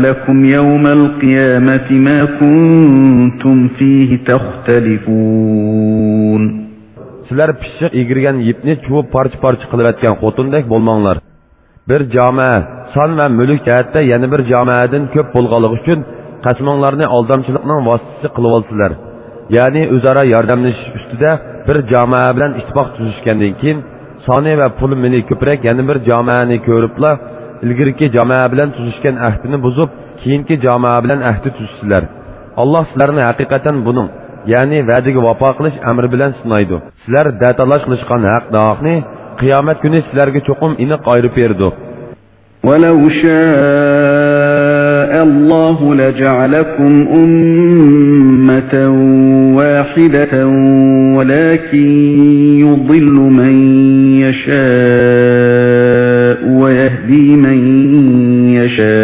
لكم يوم القيامة ما كنتم فيه تختلفون sizlar pishiq egirgan yipni chuvib parcha parcha qilayotgan xotindek bo'lmanglar bir jamoa son va mulk jihatda yana bir jamoadan ko'p bo'lganligi uchun qasmonglarni aldamchilikning vositasi qilib olsizlar ya'ni o'zaro yordamlashish ustida bir jamoa bilan ittifoq tuzishgandan keyin soni va pul mili ko'proq yana bir jamoani ko'ribla ilgirki jamoa bilan tuzishgan ahdini buzib keyingi jamoa bilan ahdi tuzsizlar alloh sizlarni haqiqatan buning ya'ni va'daga vafo qilish amri bilan sinaydi sizlar datalash qilishgan haq davoqni qiyomat kuni sizlarga cho'qim iniq ayirib berdi ولو شاء الله لجعلكم أمة واحدة ولكن يضل من يشاء ويهدي من يشاء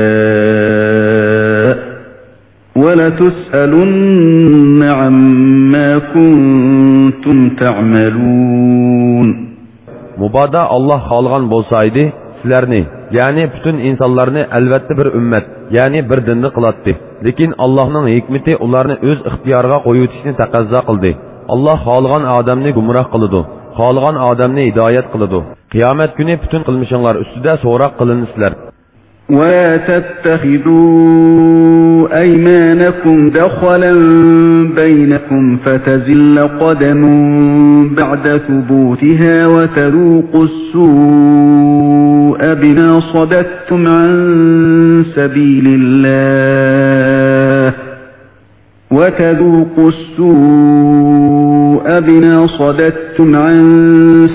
ولتسألن عما كنتم تعملون olloh xohlagan bo'lsa edi sizlarni ya'ni butun insonlarni albatta bir ummat ya'ni bir dinni qiladi lekin allohning hikmati ularni o'z ixtiyoriga qo'yitishni taqozo qildi alloh xohlagan odamni gumroh qiladi xohlagan odamni hidoyat qiladi qiyomat kuni butun qilmishinglar ustida so'roq qilinsizlar ولا تتخذوا أيمانكم دخلا بينكم فتزل قدم بعد ثبوتها وتذوقوا السوء بما صددتم عن سبيل الله وتذوقوا السوء بما صددتم عن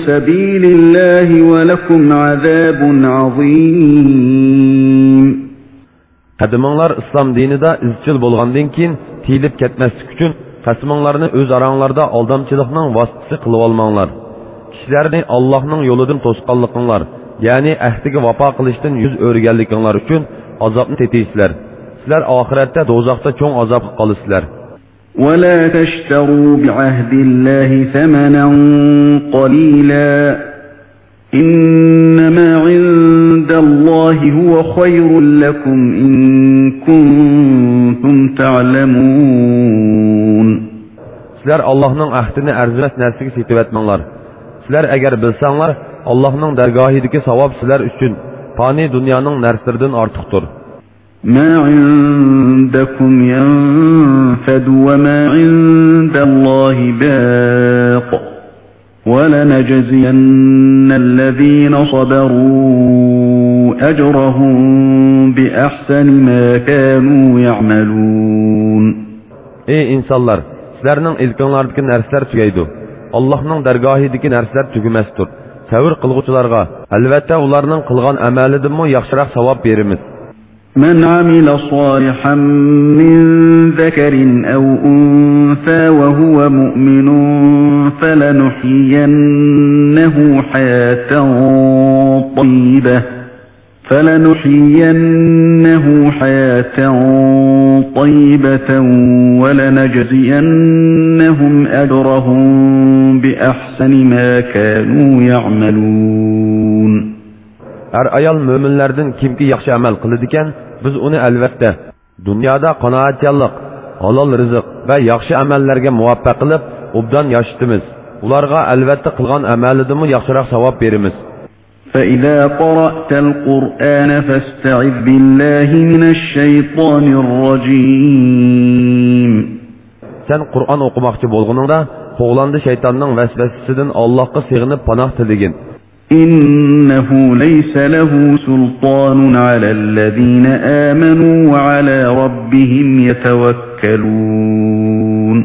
سبيل الله ولكم عذاب عظيم qadiminglar islom dinida izchil bo'lgandan keyin tiyilib ketmaslik uchun qasminglarni o'z oranglarda aldamchilikning vositasi qilib olmanglar kishilarni allohning yo'lidan to'sqanliqinglar ya'ni ahdiga vafo qilishdan yuz o'rganliginglar uchun azobni tetisizlar sizlar oxiratda do'zaxda cho'ng azobga qolasizlar ولا تشتروا بعهد الله ثمنا قليلا إنما عند الله هو خير لكم إن كنتم تعلمون sizlar allohning ahdini arzimas narsaga setiyotmanglar sizlar agar bilsanglar allohning dargohidagi savob sizlar uchun foniy dunyoning narsalaridan ortiqdir ما عندكم ينفد وما عند الله باق ولنجزين الذين صبروا أجرهم بأحسن ما كانوا يعملون ey insonlar sizlarning ilkinglardagi narsalar tugaydi allohning dargohidagi narsalar tugumasdir Savr qilg'uvchilarga albatta ularning qilgan amalidanmi yaxshiroq savob beramiz من عمل صالحا من ذكر أو أنثى وهو مؤمن فلنحيينه حياة طيبة فلنحيينه حياة طيبة ولنجزينهم أجرهم بأحسن ما كانوا يعملون har ayol mo'minlardan kimki yaxshi amal qiladi ekan biz uni albatta dunyoda qanoatchanlik halol rizq va yaxshi amallarga muvaffaq qilib obdan yoshitimiz ularga albatta qilgan amalidimi yaxshiroq savob beramiz فإذا قرأت القرآن فاستعذ بالله من الشيطان الرجيم. سن قرآن اوقماقچى بولغىنىڭدا قوغلاندى شەيتاننىڭ ۋەسۋەسىسىدىن ئاللاھقا سىغىنىپ پاناھ تىلىگىن. إنه ليس له سلطان على الذين آمنوا وعلى ربهم يتوكلون.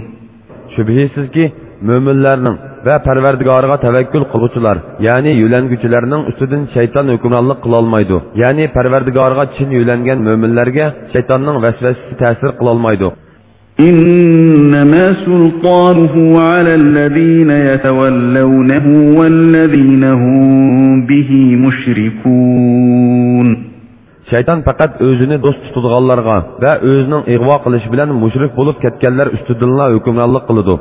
شبهيسيز كي مؤمنلارنىڭ va parvardigoriga tavakkul qilg'uvchilar ya'ni yo'languchilarning ustidan shayton hukmronlik qilolmaydi ya'ni parvardigoriga chin yo'langan mo'minlarga shaytonning vasvasasi ta'sir qilolmaydi إنما سلطانه على الذين يتولونه والذين هم به مشركون shayton faqat o'zini do'st tutadiganlarga va o'zining ig'vo qilishi bilan mushrik bo'lib ketganlar ustidanla hukmronlik qiladi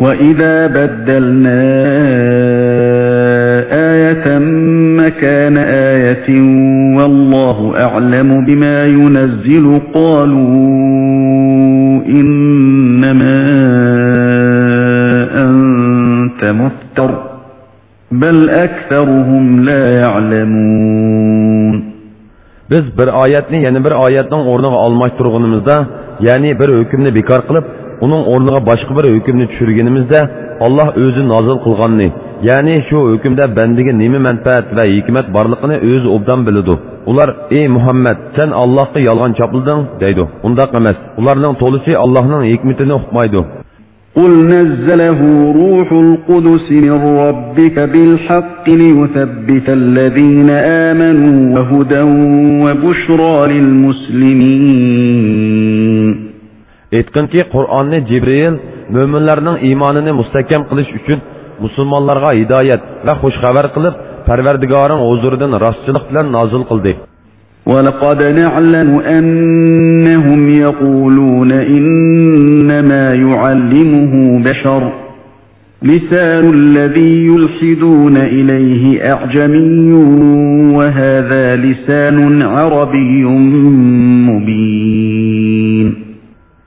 وإذا بدلنا آية مكان آية والله أعلم بما ينزل قالوا إنما أنت مفتر بل أكثرهم لا يعلمون biz bir oyatni yana bir oyatning o'rniga almashtirganimizda ya'ni bir hukmni bekor qilib uning o'rniga boshqa bir hukmni tushirganimizda olloh o'zi nozil qilganni ya'ni shu hukmda bandiga nima manfaat va hikmat borligini o'zi obdan biladi ular ey muhammad sen allohga yolg'on chopilding deydi undoq emas ularning to'lisi allohning hikmatini uqmaydi قل نزله روح القدس من ربك بالحق ليثبت الذين آمنوا وهدى وبشرى للمسلمين aytqinki qur'onni jibril mo'minlarning iymonini mustahkam qilish uchun musulmonlarga hidoyat va xushxabar qilib parvardigoring huzuridan rostchilik bilan nozil qildi ولقد نعلم أنهم يقولون إنما يعلمه بشر لسان الذي يلحدون إليه أعجمي وهذا لسان عربي مبين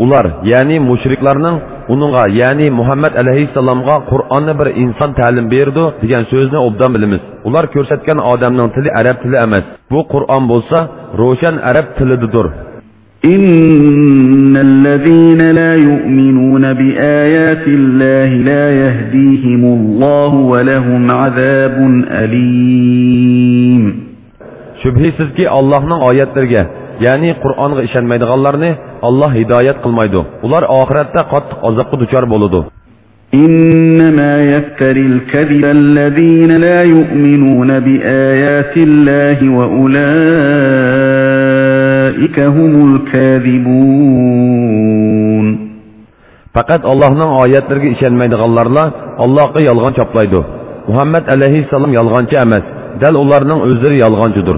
ular ya'ni mushriklarning uningga ya'ni muhammad alayhissalomga qur'onni bir inson ta'lim berdi degan so'zni obdan bilamiz ular ko'rsatgan odamning tili arab tili emas bu qur'on bo'lsa ro'shan arab tilididir إن الذين لا يؤمنون بآيات الله لا يهديهم الله ولهم عذاب أليم shubhisizki allohning oyatlariga ya'ni qur'onga ishonmaydiganlarni alloh hidoyat qilmaydi ular oxiratda qattiq azobga duchor bo'ladi إنما يفتري الكذب الذين لا يؤمنون بآيات الله وأولئك هم الكاذبون faqat allohning oyatlariga ishonmaydiganlarla allohga yolg'on choplaydi muhammad alayhissalom yolg'onchi emas dal ularning o'zlari yolg'onchidir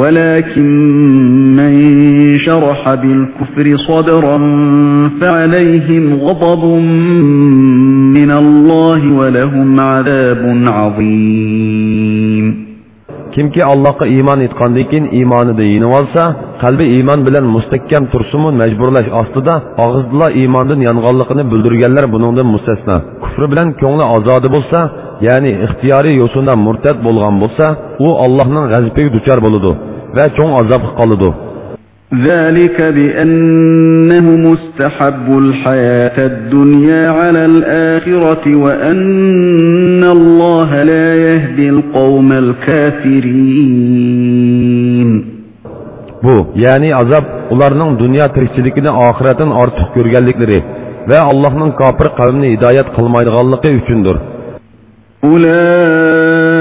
ولكن من شرح بالكفر صدرا فعليهم غضب من الله ولهم عذاب عظيم. كم كي الله إيمان إتقان ديكين إيمان ديين والسا قلب إيمان بلن مستكم ترسمو مجبورلاش أصدد أغزدلا إيمان دن ينغالقني بلدرگلر بنون دن مستسنا كفر بلن كونل أزاد بولسا ya'ni ixtiyoriy yo'sinda murtad bo'lgan bo'lsa u allohning g'azabiga duchor bo'ladi va cho'ng azobga qoladi ذلك بأنهم استحبوا الحياة الدنيا على الآخرة وأن الله لا يهدي القوم الكافرين bu ya'ni azob ularning dunyo tirikchiligini oxiratdan ortiq ko'rganliklari va Allohning kofir qavmni hidoyat qilmaydiganligi uchundir. أولئك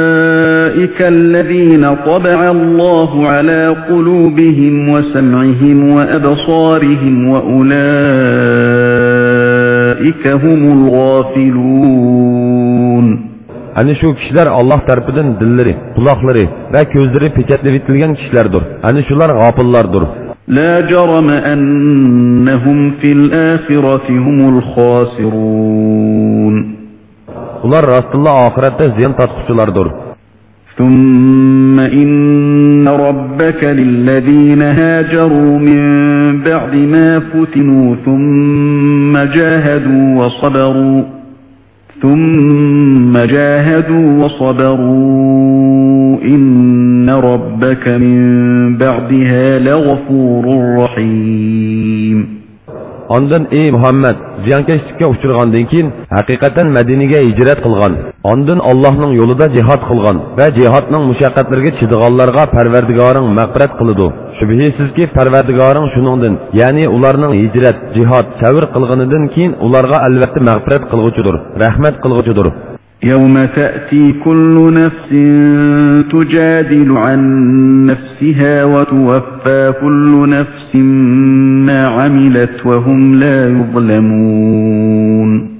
الذين طبع الله على قلوبهم وسمعهم وأبصارهم وأولئك هم الغافلون Ani shu kishilar Alloh tarafidan dillari, quloqlari va ko'zlari pechatlab etilgan kishilardir. Ani shular g'ofillardir. لا جرم أنهم في الآخرة هم الخاسرون Ular rostilla oxiratda ziyon tortquchilardir. ثم إن ربك للذين هاجروا من بعد ما فتنوا ثم جاهدوا وصبروا ثم جاهدوا وصبروا إن ربك من بعدها لغفور رحيم Ondan ey Muhammed, ziyankeşlikka uchragandan keyin haqiqatan Madinaga hijrat qilgan, ondan Allohning yo'lida jihad qilgan va jihadning mushaqqatlariga chidaganlarga Parvardigoring mag'firat qiladi. Shubhisizki Parvardigoring shuningdan, ya'ni ularning hijrat, jihad, savr qilganidan keyin ularga albatta mag'firat qilguchidir, rahmat qilguchidir. يوم تأتي كل نفس تجادل عن نفسها وتوفى كل نفس ما عملت وهم لا يظلمون.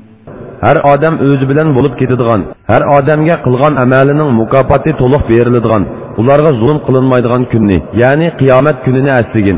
هر آدم اوز بلن بولب كتدغن هر آدم جا گه أمالنا امالنن طلوخ طلق بيرلدغن ولارغا ظلم قلنمايدغن كنن يعني قيامت كنن اسلگن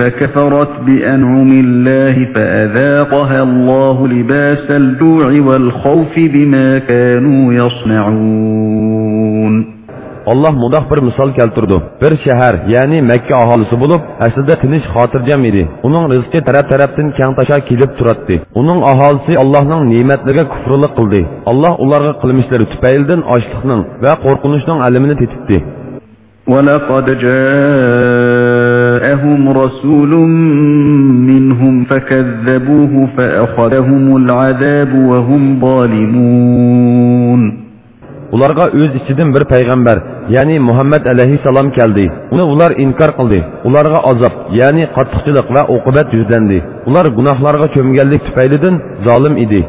فكفرت بأنعم الله فأذاقها الله لباس الجوع والخوف بما كانوا يصنعون Allah mudaq bir misol keltirdi. Bir shahar, ya'ni Makka aholisi bo'lib, aslida tinch xotirjam edi. Uning rizqi taraf-tarafdan keng tasha kelib turardi. Uning aholisi Allohning ne'matlariga kufrlik qildi. Alloh ularga qilmishlari tufaylidan ochliqning va qo'rqinchning alamini tetibdi. ولقد جاءهم رسول منهم فكذبوه فأخذهم العذاب وهم ظالمون Ularga o'z ichidan bir payg'ambar, ya'ni Muhammad alayhissalom keldi. Uni ular inkor qildi. Ularga azob, ya'ni qattiqchilik va uqubat yuzlandi. Ular gunohlarga cho'mganlik tufaylidan zolim edi.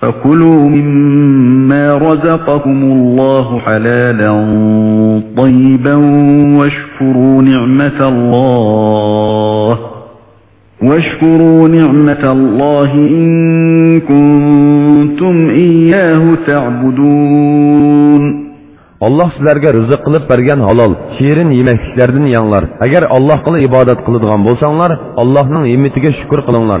فكلوا مما رزقكم الله حلالا طيبا واشكروا نعمة الله واشكروا نعمة الله إن كنتم إياه تعبدون Allah sizlarga rizq qilib bergan halol, shirin yemakliklardan yanglar. Agar Allohga ibodat qiladigan bo'lsanglar, Allohning ne'matiga shukr qilinglar.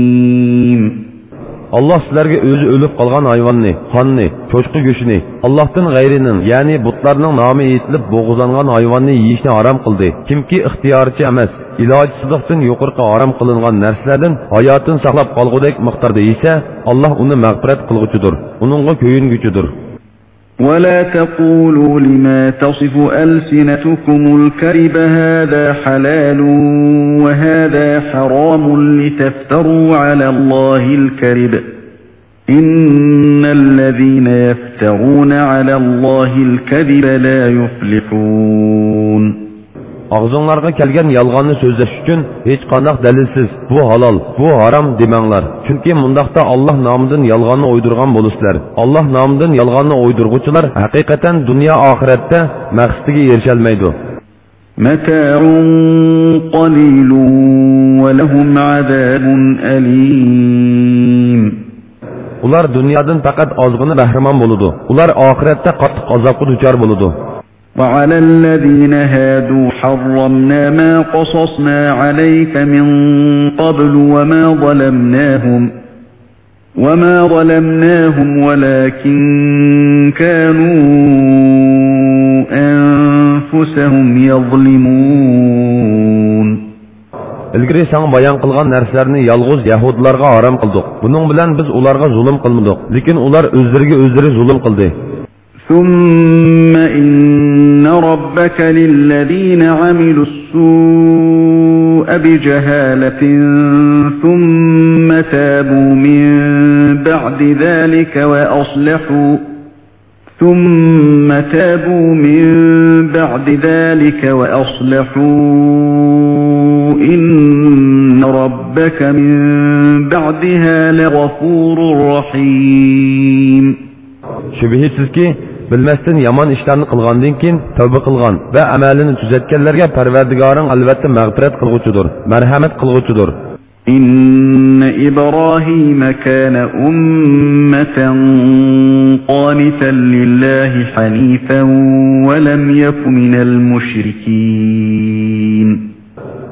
Allah sizlarga o'zi o'lib qolgan hayvonni, xonni, cho'chqa go'shini, Allohdan g'ayrining, ya'ni butlarning nomi etilib bo'g'izlangan hayvonni yeyishni harom qildi. Kimki ixtiyorchi emas, ilojsizlikdan yuqorqi harom qilingan narsalardan hayotini saqlab qolgudek miqdorda yesa, Alloh uni mag'firat qilguchidir, uningga ko'yinguchidir. ولا تقولوا لما تصف ألسنتكم الكرب هذا حلال وهذا حرام لتفتروا على الله الكرب إن الذين يفترون على الله الكذب لا يفلحون. Ağzınlarga kelgan yolg'onni so'zlash uchun hech qanday dalilsiz bu halol, bu harom demanglar. Chunki mundaqda Alloh nomidan yolg'onni o'ydirgan bo'lisizlar. Alloh nomidan yolg'onni o'ydirg'uvchilar haqiqatan dunyo oxiratda maqsadiga erisha olmaydi. متاع قليل ولهم عذاب أليم Ular dunyodan faqat ozg'ina bahramon bo'ladi. Ular oxiratda qattiq azobga duchor bo'ladi. وعلى الذين هادوا حرمنا ما قصصنا عليك من قبل وما ظلمناهم وما ظلمناهم ولكن كانوا أنفسهم يظلمون ilgari san bayon qilgan narsalarni yolg'iz yahudlarga harom qildik buning bilan biz ularga zulm qilmadik lekin ular o'zlariga o'zlari zulm qildi ثم إن ربك للذين عملوا السوء بجهالة ثم تابوا من بعد ذلك وأصلحوا ثم تابوا من بعد ذلك وأصلحوا إن ربك من بعدها لغفور رحيم shubhisizki bilmasdan yomon ishlarni qilgandan keyin tavba qilgan va amalini tuzatganlarga parvardigoring albatta mag'firat qilg'uchidir marhamat qilg'uchidir إن إبراهيم كان أمة قانتا لله حنيفا ولم يك من المشركين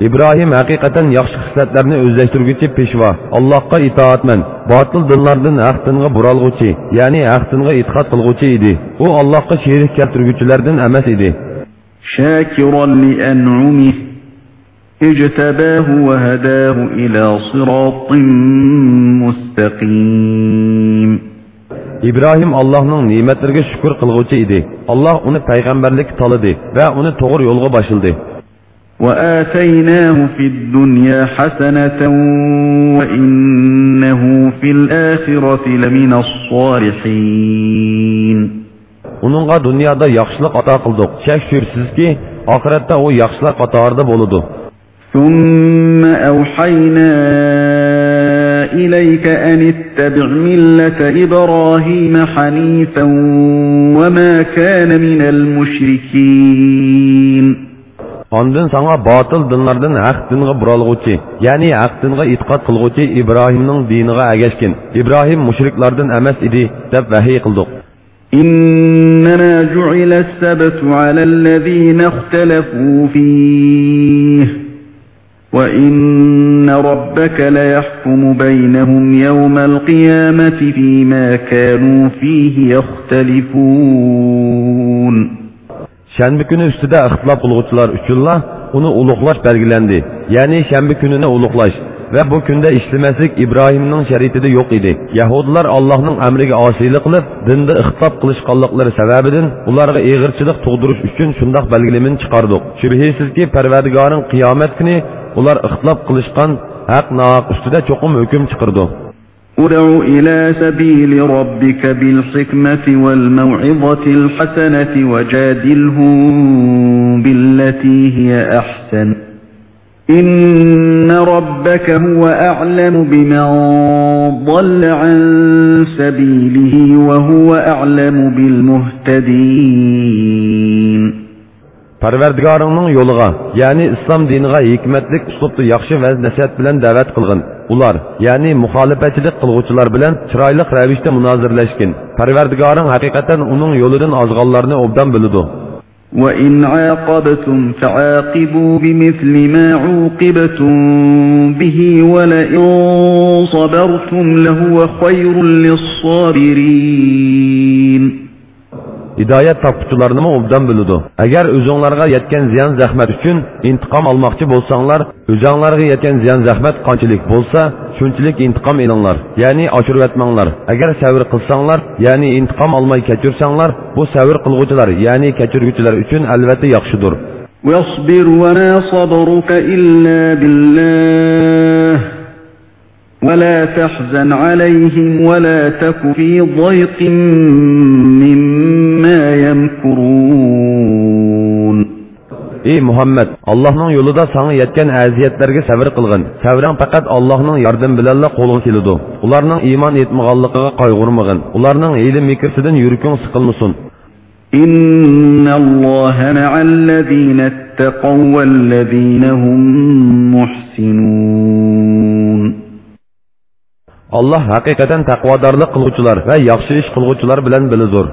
ibrohim haqiqatan yaxshi xislatlarni o'zlashtirguvchi peshvo allohga itoatman botil dinlardan haq dinga buralg'uchi ya'ni haq dinga e'tiqod qilg'uchi edi u allohga sherik keltirguvchilardan emas edi شاكرا لأنعمه اجتباه وهداه إلى صراط مستقيم ibrohim allohning ne'matlariga shukur qilg'uvchi edi alloh uni payg'ambarlik tolidi va uni to'g'ri yo'lga boshildi وآتيناه في الدنيا حسنة وإنه في الآخرة لمن الصالحين. Uningga dunyoda yaxshilik ato qildik. Shak shubsizki oxiratda u yaxshilar qatorida bo'ladi ثم أوحينا إليك أن اتبع ملة إبراهيم حنيفا وما كان من المشركين Ondan sana batıl dinlardan haq dinga buralg'uchi, ya'ni haq dinga e'tiqod qilg'uchi Ibrohimning diniga agashkin. Ibrohim mushriklardan emas edi deb vahiy qildik. إنما جعل السبت على الذين اختلفوا فيه وإن ربك ليحكم بينهم يوم القيامة فيما كانوا فيه يختلفون Shanba kuni ustida ixtilof qilguvchilar uchunla uni ulug'lash belgilandi. Ya'ni shanba kunini ulug'lash va bu kunda ishlamaslik Ibrohimning shariatida yo'q edi. Yahudilar Allohning amriga osiylik qilib, dinda ixtilof qilishganliklari sababidan ularga eg'irchilik tug'dirish uchun shundoq belgilamani chiqardik. Shubhisizki, Parvardigoring qiyomat kuni ular ixtilof qilishgan haq nohaq ustida cho'qim hukm chiqardi. ادع إلى سبيل ربك بالحكمة والموعظة الحسنة وجادلهم بالتي هي أحسن إن ربك هو أعلم بمن ضل عن سبيله وهو أعلم بالمهتدين Parvardigoringning yo'liga, ya'ni islom diniga hikmatlik uslubda yaxshi va nasihat bilan da'vat qilgin. Ular, ya'ni muxolifatchilik qilguvchilar bilan chiroyli ravishda munozirlashgin. Parvardigoring haqiqatan uning yo'lidan ozg'onlarni obdan biladi. وإن عاقبتم فعاقبوا بمثل ما عوقبتم به ولئن صبرتم لهو خير للصابرين Hidoyat topquchilarni obdan biladi. Agar o'zinglarga yetgan ziyon zahmat uchun intiqom olmoqchi bo'lsanglar, o'zinglarga yetgan ziyon zahmat qanchalik bo'lsa, shunchalik intiqom elinglar, ya'ni oshirib etmanglar. Agar savr qilsanglar, ya'ni intiqom olmay kechirsanglar, bu savr qilguvchilar, ya'ni kechirguvchilar uchun albatta yaxshidir. واصبر وما صبرك إلا بالله ولا تحزن عليهم ولا تك في ضيق مما يمكرون Ey Muhammad, Allohning yo'lida sana yetgan aziyatlarga sabr qilgin. Sabrang faqat Allohning yordami bilanla qo'lga keladi. Ularning iymon etmaganligiga qayg'urmagin. Ularning hiyla mikrsidan yuraking siqilmasin. إن الله مع الذين اتقوا والذين هم محسنون Allah haqiqatan taqvodorlik qiluvchilar va yaxshi ish qiluvchilar bilan bilidir.